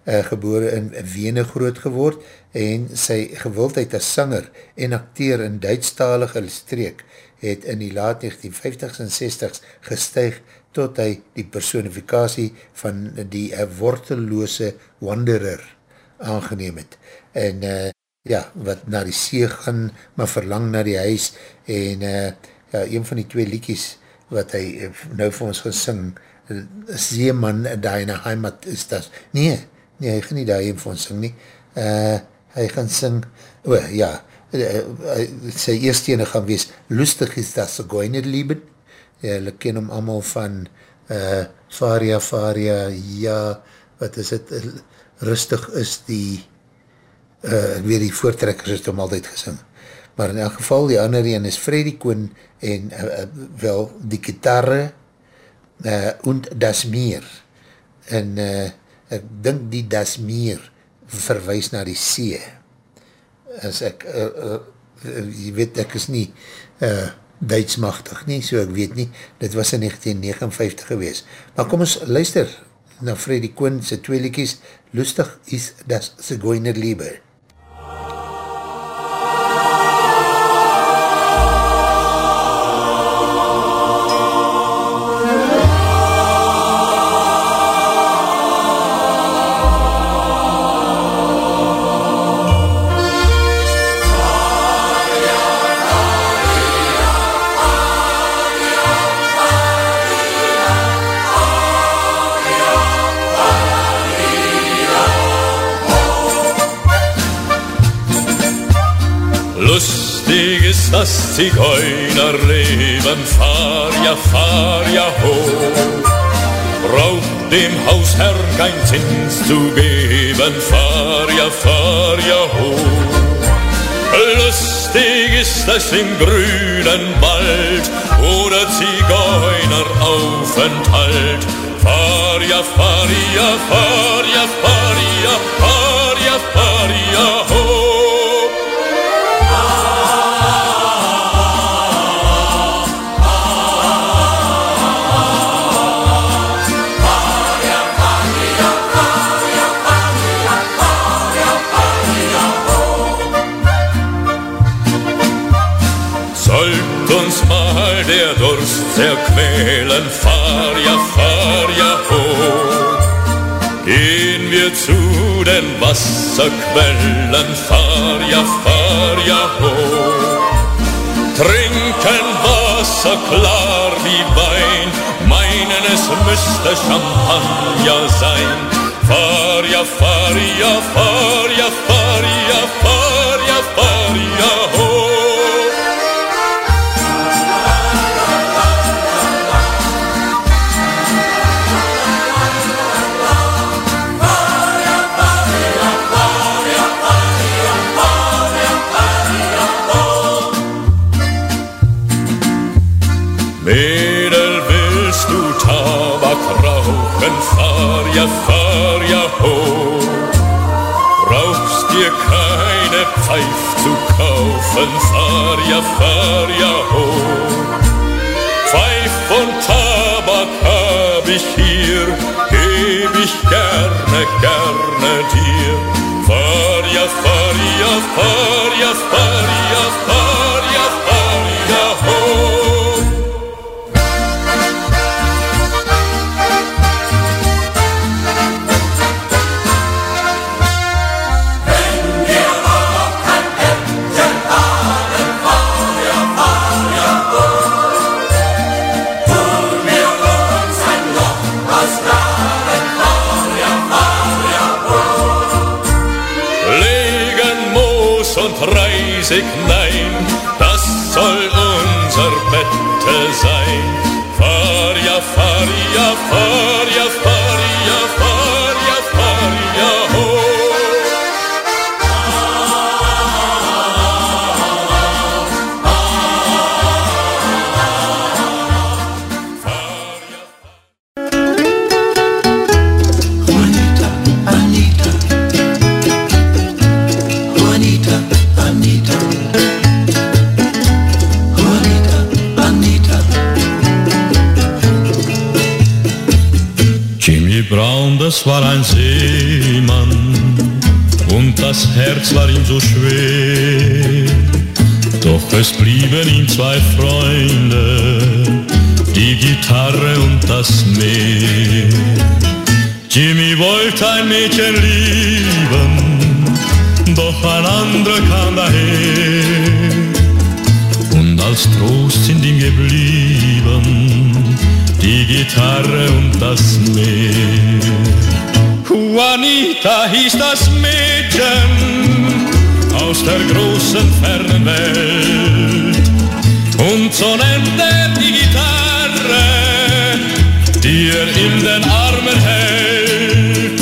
uh, gebore in Wene groot geword, en sy gewildheid as sanger en acteer in Duitsstalige streek, het in die laat 1950s en 60s gestuig tot hy die personifikatie van die wortelloose wanderer aangeneem het. En uh, ja, wat na die see gaan, maar verlang na die huis, en uh, ja, een van die twee liedjes wat hy uh, nou vir ons gesing, uh, Zeeman, die in heimat is dat, nee, nee, hy gaan nie daar vir ons sing nie, uh, hy gaan sing, oh, ja, sy eerste ene gaan wees, lustig is dat se goeine lieben, ja, hulle ken hom allemaal van uh, Faria, Faria, ja, wat is het, rustig is die, uh, ek weet die voortrekkers is hom altyd gesing, maar in elk geval, die ander een is Freddy Koen, en uh, uh, wel, die gitarre, uh, und das meer, en uh, ek dink die das meer, verwijs na die see, as ek, uh, uh, jy weet, ek is nie, uh, Duitsmachtig nie, so ek weet nie, dit was in 1959 gewees. Maar kom ons luister na Freddy Koon sy twee liekies, Lustig is das Zigeuner Liebe. Zigeunerleben, fahr ja, fahr ja hoch. Braucht dem Hausherr kein Zins zu geben, fahr ja, fahr ja hoch. Lustig ist es im grünen Wald oder Zigeuneraufenthalt. Fahr ja, fahr ja, fahr ja, fahr Wasserquellen, fahr ja, fahr ja hoch. Trinken Wasser klar wie Wein, meinen es müsste Champagner sein. Fahr ja, fahr ja, fahr ja, fahr ja, fahr ja hoch. Pfeif und Tabak hab ich hier, geb ich gerne, gerne dir. Fahr ja, fahr ja, fahr so schwer. Doch es blieben ihm zwei Freunde, die Gitarre und das Meer. Jimmy wollte ein Mädchen lieben, doch ein anderer kam daher. Und als Trost sind ihm geblieben die Gitarre und das Meer. Juanita hieß das Mädchen der großen fernen Welt. Und so nennt er die Gitarre, die er in den Armen hält.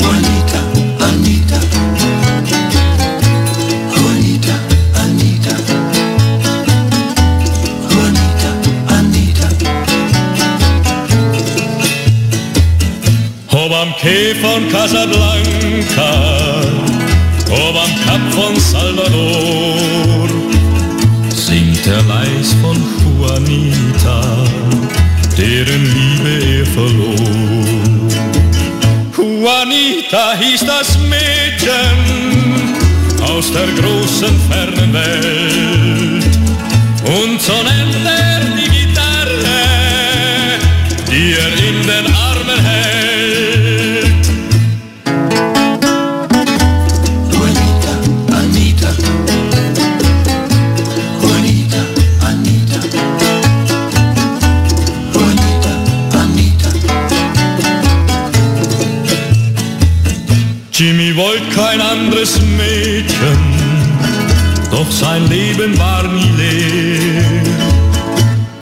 Juanita, Anita. Juanita, Anita. Juanita, Anita. Ob am Quai von Casablanca, ob am Kap von Salvador, singt er leis von Juanita, deren Liebe er verlor. Juanita hieß das Mädchen aus der großen fernen Welt. Und so nennt er die Gitarre, die er in den Armen hält. Doch sein Leben war nie leer.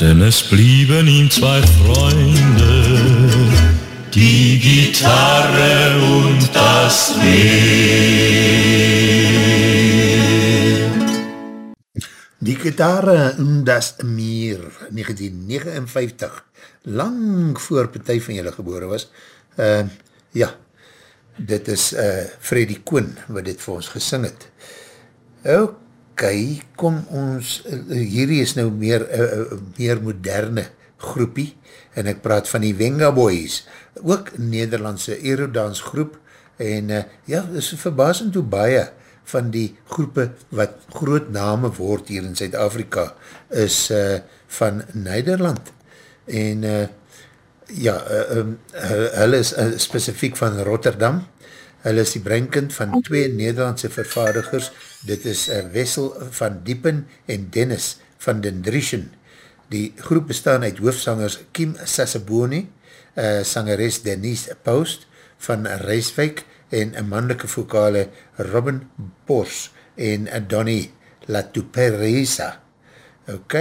Denn es blieben ihm zwei Freunde, die Gitarre und das Meer. Die Gitarre en das meer, 1959, lang voor partij van julle gebore was. Uh, ja, dit is uh, Freddie Koon wat dit vir ons gesing het. Ok, kom ons, uh, hierdie is nou meer, uh, meer moderne groepie, en ek praat van die Venga Boys, ook Nederlandse aerodans groep, en uh, ja, is verbasend hoe baie van die groepe wat groot name word hier in Zuid-Afrika, is uh, van Nederland, en uh, ja, uh, um, hulle is uh, specifiek van Rotterdam, hulle is die breinkind van twee Nederlandse vervaardigers, dit is uh, Wessel van Diepen en Dennis van den Drieschen. Die groep bestaan uit hoofsangers Kim Sassaboni, uh, sangeres Denise Post van Rijswijk en een mannelijke vokale Robin Bos en Donnie Latupereza. Ok,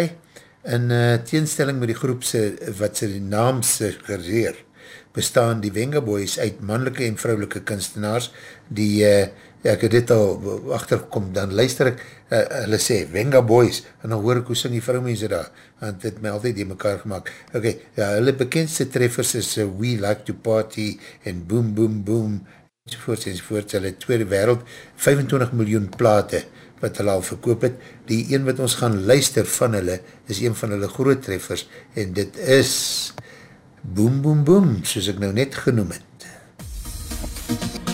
in uh, teenstelling met die groep se, wat sy die naam suggereer, bestaan die Venga Boys uit mannelike en vrouwelike kunstenaars, die, uh, ek het dit al achterkom, dan luister ek, uh, hulle sê, Venga Boys, en dan hoor ek hoe sing die vrouwmense daar, want dit my altyd die mekaar gemaakt. Ok, ja, hulle bekendste treffers is uh, We Like to Party, en Boom Boom Boom, enzovoorts enzovoorts, hulle tweede wereld, 25 miljoen plate, wat hulle al verkoop het, die een wat ons gaan luister van hulle, is een van hulle groot treffers, en dit is Boom Boom Boom, soos ek nou net genoem het. Whoa,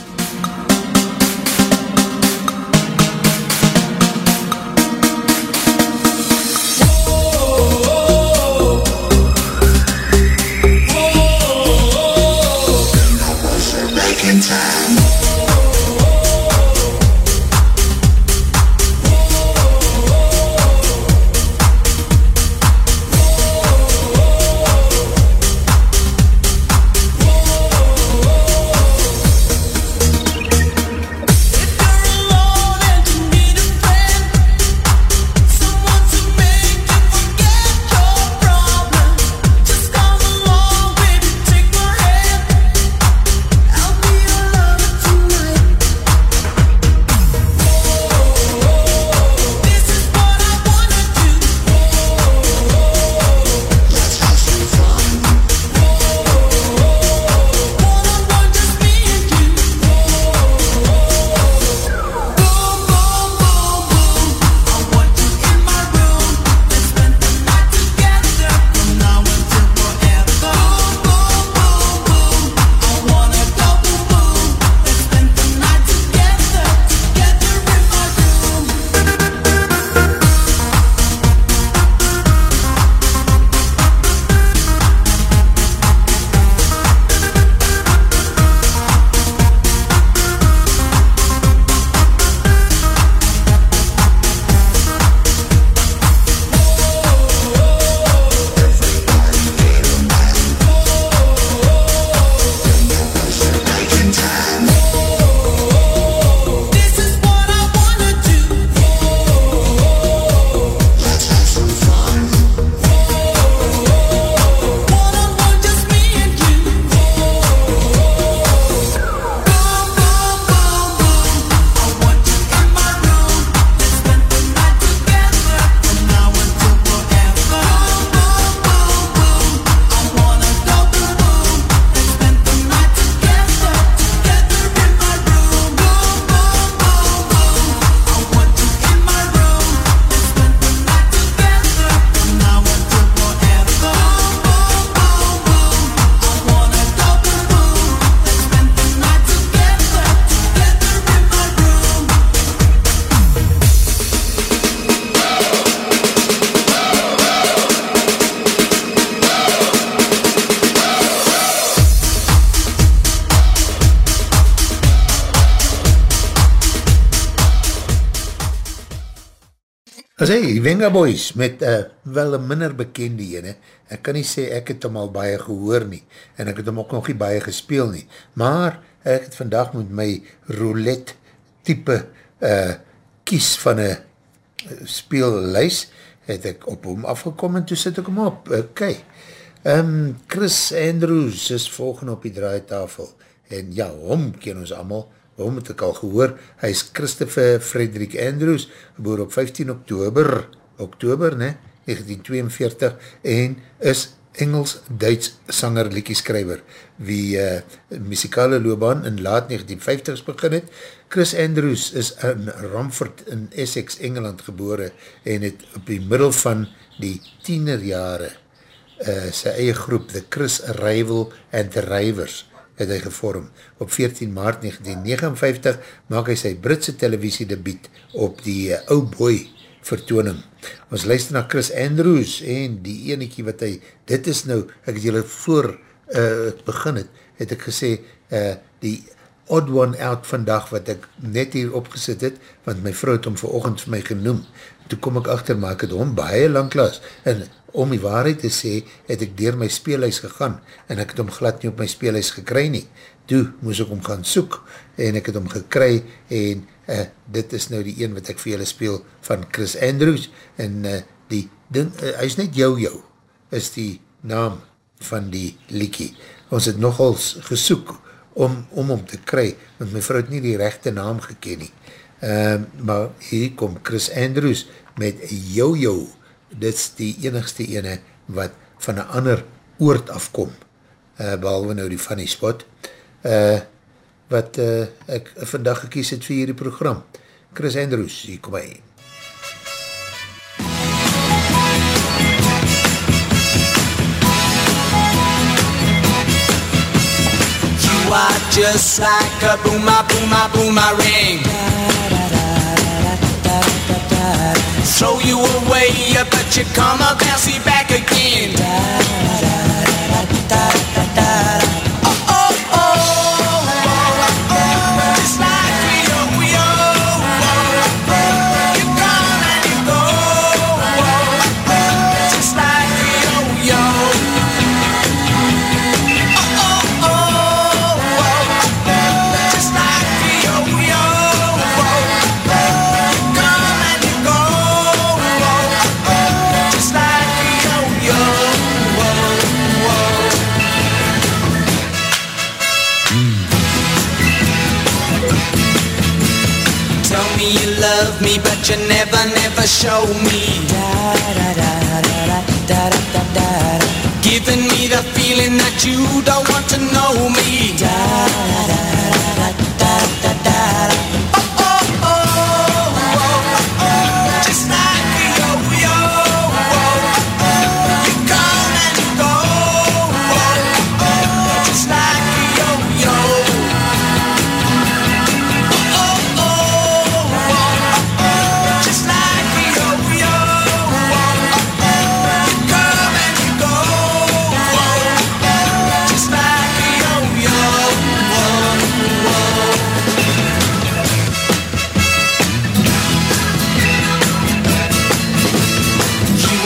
Hy, Venga Boys, met uh, wel een minder bekende ene, ek kan nie sê ek het hom al baie gehoor nie, en ek het hom ook nog nie baie gespeel nie, maar ek het vandag met my roulette type uh, kies van een speellys, het ek op hom afgekom en toe sit ek hom op, ok. Um, Chris Andrews is volgende op die draaitafel, en ja, hom ken ons allemaal, hom het ek al gehoor, hy is Christopher Frederick Andrews, geboor op 15 oktober, oktober, ne, 1942, en is Engels-Duits sanger liedjeskrijver, wie uh, muzikale loopbaan in laat 1950s begin het. Chris Andrews is in Ramford in Essex, Engeland gebore, en het op die middel van die tienerjare uh, sy eie groep, The Chris Arrival and the Rivers, het hy gevorm. Op 14 maart 1959 maak hy sy Britse televisie debiet op die uh, Oh Boy vertooning. Ons luister na Chris Andrews en die enekie wat hy, dit is nou, ek het julle voor uh, begin het, het ek gesê, uh, die odd one out vandag wat ek net hier opgesit het, want my vrou het hom verochend vir my genoem. Toe kom ek achter, maar ek het hom baie lang klas, en om die waarheid te sê, het ek dier my speelhuis gegaan, en ek het hom glad nie op my speelhuis gekry nie. Toe moes ek hom gaan soek, en ek het hom gekry, en uh, dit is nou die een wat ek vir julle speel, van Chris Andrews, en uh, die ding, uh, hy is net jou jou, is die naam van die liekie. Ons het nogals gesoek, om, om om te kry, want my vrou het nie die rechte naam geken nie. Uh, maar hier kom Chris Andrews met Jojo, dit is die enigste ene wat van een ander oord afkom, uh, behalwe nou die funny spot, uh, wat uh, ek vandag gekies het vir hierdie program. Chris Andrews, hier kom hy. You are just like a boomer, boomer, boomerang. Throw you away, but you come up bouncy back again. Oh, me, but you never, never show me. Giving me the feeling that you don't want to know me.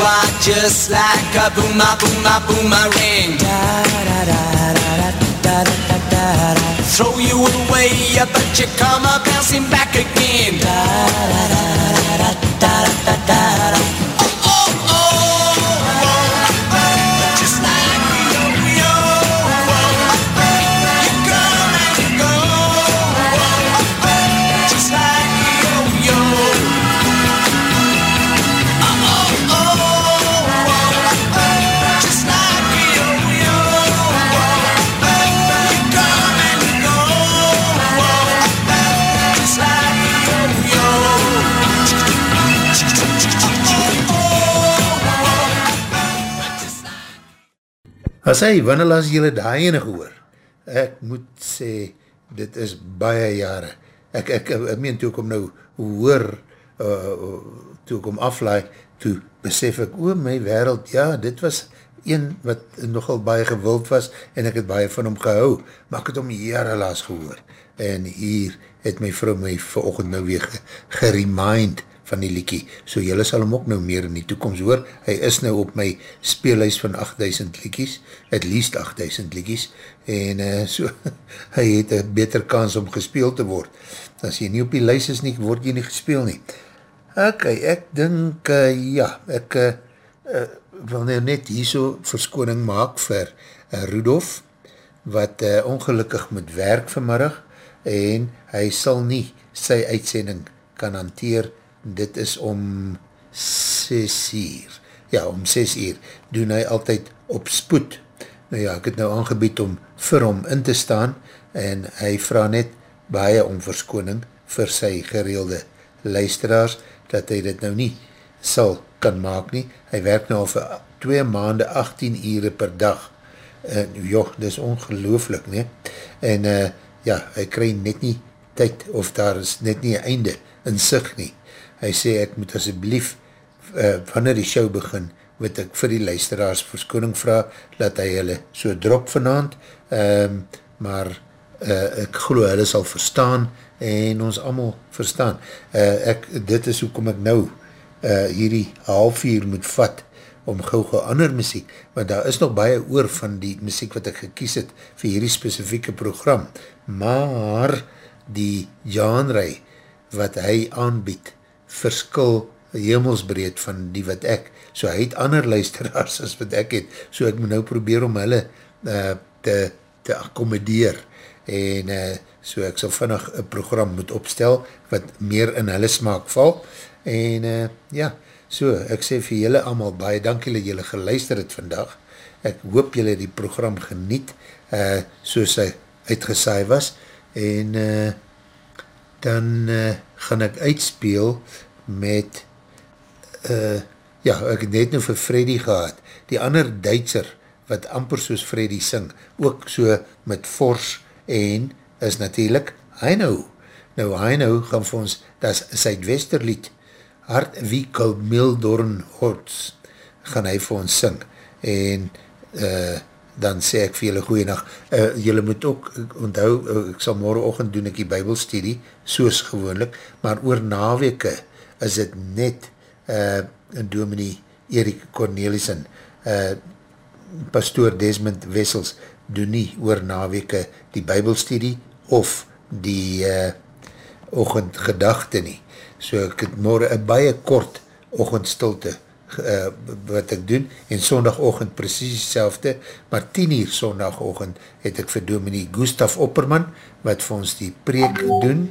You are just like a boomer, boomer, boomerang. Throw you away, but you come up bouncing back again. Oh, As hy, wanneer las jylle daai ene gehoor? Ek moet sê, dit is baie jare. Ek, ek, ek meen toe ek om nou hoor, uh, toe ek om aflaai, toe besef ek, o my wereld, ja, dit was een wat nogal baie gewild was, en ek het baie van hom gehou, maar ek het hom jare laas gehoor. En hier het my vrou my verochtend nou weer ge- geremind van die liekie. So jylle sal hom ook nou meer in die toekomst hoor. Hy is nou op my speelhuis van 8000 liekies, at least 8000 liekies, en uh, so, hy het een beter kans om gespeel te word. As jy nie op die lijst is nie, word jy nie gespeel nie. Ok, ek dink, uh, ja, ek uh, uh, wil nou net hier so verskoning maak vir uh, Rudolf, wat uh, ongelukkig moet werk vanmiddag, en hy sal nie sy uitsending kan hanteer, dit is om 6 uur, ja, om 6 uur, doen hy altyd op spoed, nou ja, ek het nou aangebied om vir hom in te staan, en hy vraag net baie om verskoning vir sy gereelde luisteraars, dat hy dit nou nie sal kan maak nie. Hy werk nou al vir 2 maande 18 ure per dag. En joh, dit is ongelooflik, nie? En uh, ja, hy krij net nie tyd, of daar is net nie einde in sig nie. Hy sê, ek moet asjeblief, uh, wanneer die show begin, moet ek vir die luisteraars verskoning vraag, dat hy hulle so drop vanavond, um, maar uh, ek geloof hulle sal verstaan, en ons allemaal verstaan. Uh, ek, dit is hoekom ek nou uh, hierdie half uur moet vat om gauw gauw ander muziek, want daar is nog baie oor van die muziek wat ek gekies het vir hierdie specifieke program, maar die genre wat hy aanbied, verskil hemelsbreed van die wat ek, so hy het ander luisteraars as wat ek het, so ek moet nou probeer om hulle uh, te, te accommodeer, en uh, so ek sal vinnig een program moet opstel, wat meer in hulle smaak val, en uh, ja, so, ek sê vir julle allemaal baie dankie dat julle geluister het vandag, ek hoop julle die program geniet, uh, soos hy uitgesaai was, en uh, dan uh, gaan ek uitspeel met, uh, ja, ek het net nou vir Freddy gehad, die ander Duitser, wat amper soos Freddy sing, ook so met fors en is natuurlijk Heino. Nou Heino gaan vir ons, dat is Zuidwesterlied, Hart wie Mildorn Horts, gaan hy vir ons sing. En uh, dan sê ek vir julle goeie nacht. Uh, julle moet ook onthou, uh, ek sal morgenochtend doen ek die bybelstudie, soos gewoonlik, maar oor naweke is het net uh, dominee Erik Cornelissen, uh, pastoor Desmond Wessels, doen nie oor naweke die bybelstudie of die uh, ochendgedachte nie. So ek het morgen een baie kort ochendstilte uh, wat ek doen, en sondagochend precies hetzelfde, maar 10 uur sondagochend het ek vir dominee Gustaf Opperman, wat vir ons die preek doen,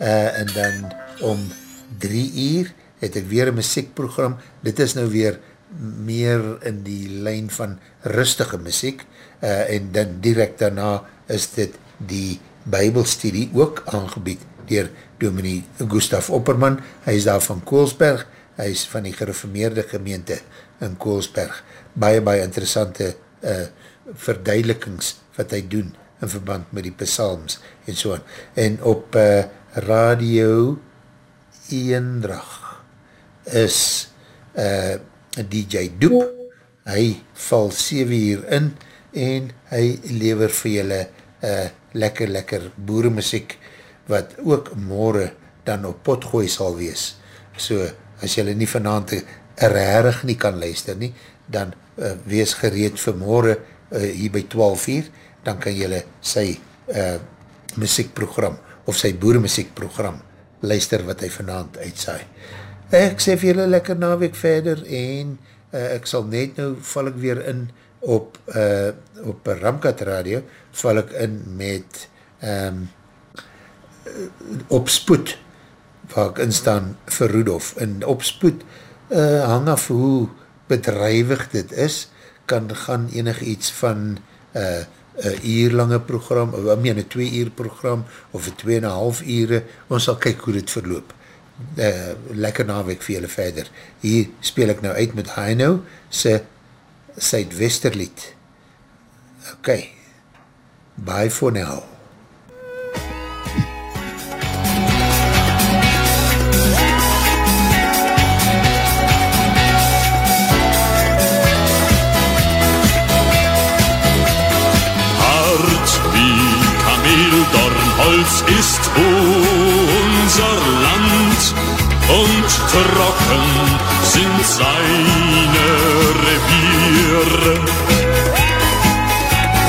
uh, en dan om 3 uur het ek weer een muziekprogram, dit is nou weer meer in die lijn van rustige muziek, uh, en dan direct daarna is dit die bybelstudie ook aangebied dier dominee Gustaf Opperman, hy is daar van Koolsberg, hy is van die gereformeerde gemeente in Koolsberg, baie baie interessante uh, verduidelikings wat hy doen in verband met die psalms en so. En op uh, radio Eendrag is uh, DJ Doep, hy val 7 uur in en hy lever vir julle uh, lekker lekker boeremuziek wat ook morgen dan op pot gooi sal wees. So, as jylle nie vanavond erherig nie kan luister nie, dan uh, wees gereed vir morgen uh, hier by 12 uur, dan kan jylle sy uh, muziekprogram of sy boeremuziekprogram luister wat hy vanavond uitsaai. Ek sê vir jylle lekker naweek verder en uh, ek sal net nou, val ek weer in op, uh, op Ramkat Radio, val ek in met um, op spoed, waar ek instaan vir Rudolf, en op spoed uh, hang af hoe bedrijwig dit is, kan gaan enig iets van uh, een uur lange program, of I mean, een twee uur program, of een twee en een half uur, ons sal kyk hoe dit verloop. Uh, lekker naweek vir julle verder. Hier speel ek nou uit met Heino, sy Zuidwesterlied. Ok, bye for now. Kameldornholz ist unser Land und trocken sind seine Reviere.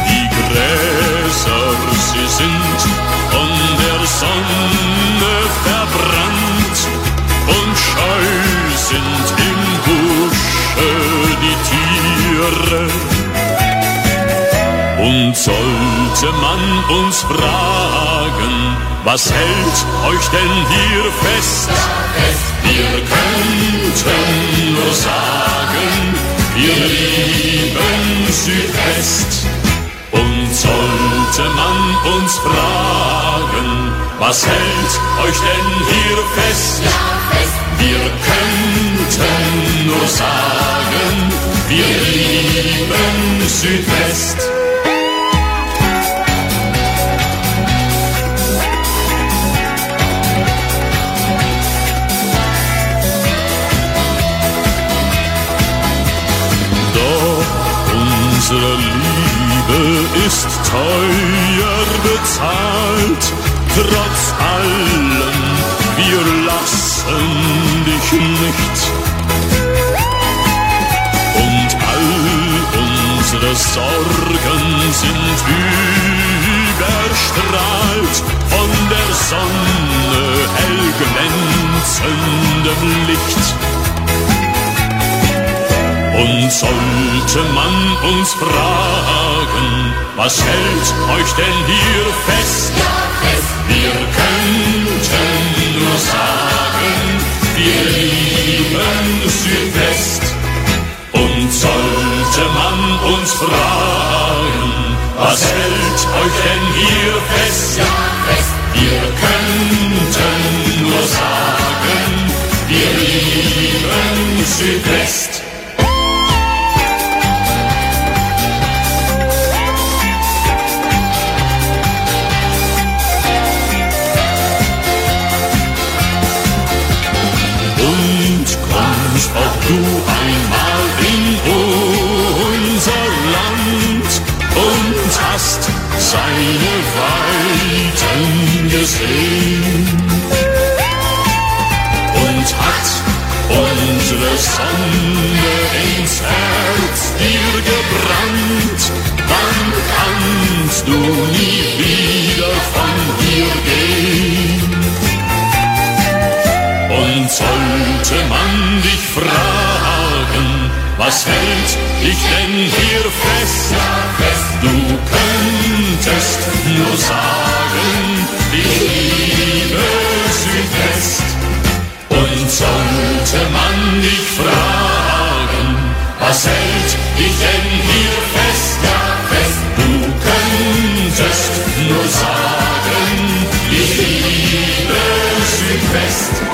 Die Gräser, sie sind von der Sonne verbrannt und scheu sind im Busche die Tiere. Und sollte man uns fragen, was hält euch denn hier fest? Wir könnten nur sagen, wir lieben Südwest. Und sollte man uns fragen, was hält euch denn hier fest? Wir könnten nur sagen, wir lieben Südwest. Unsere Liebe ist teuer bezahlt, trotz allem, wir lassen dich nicht. Und all unsere Sorgen sind überstrahlt von der Sonne hell glänzendem Licht. Und sollte man uns fragen, was hält euch denn hier fest? Wir könnten nur sagen, wir lieben Südwest. Und sollte man uns fragen, was hält euch denn hier fest? Wir könnten nur sagen, wir lieben Südwest. Du einmal in unser Land und hast seine Weiten gesehen. Und hat unsere Sonne ins Herz dir gebrannt, dann kannst du nie wieder von hier gehen. Sollte man dich fragen, was hält dich denn hier fest? Du könntest nur sagen, ich liebe Südwest. Und sollte man dich fragen, was hält dich denn hier fest? Du könntest nur sagen, ich liebe Südwest.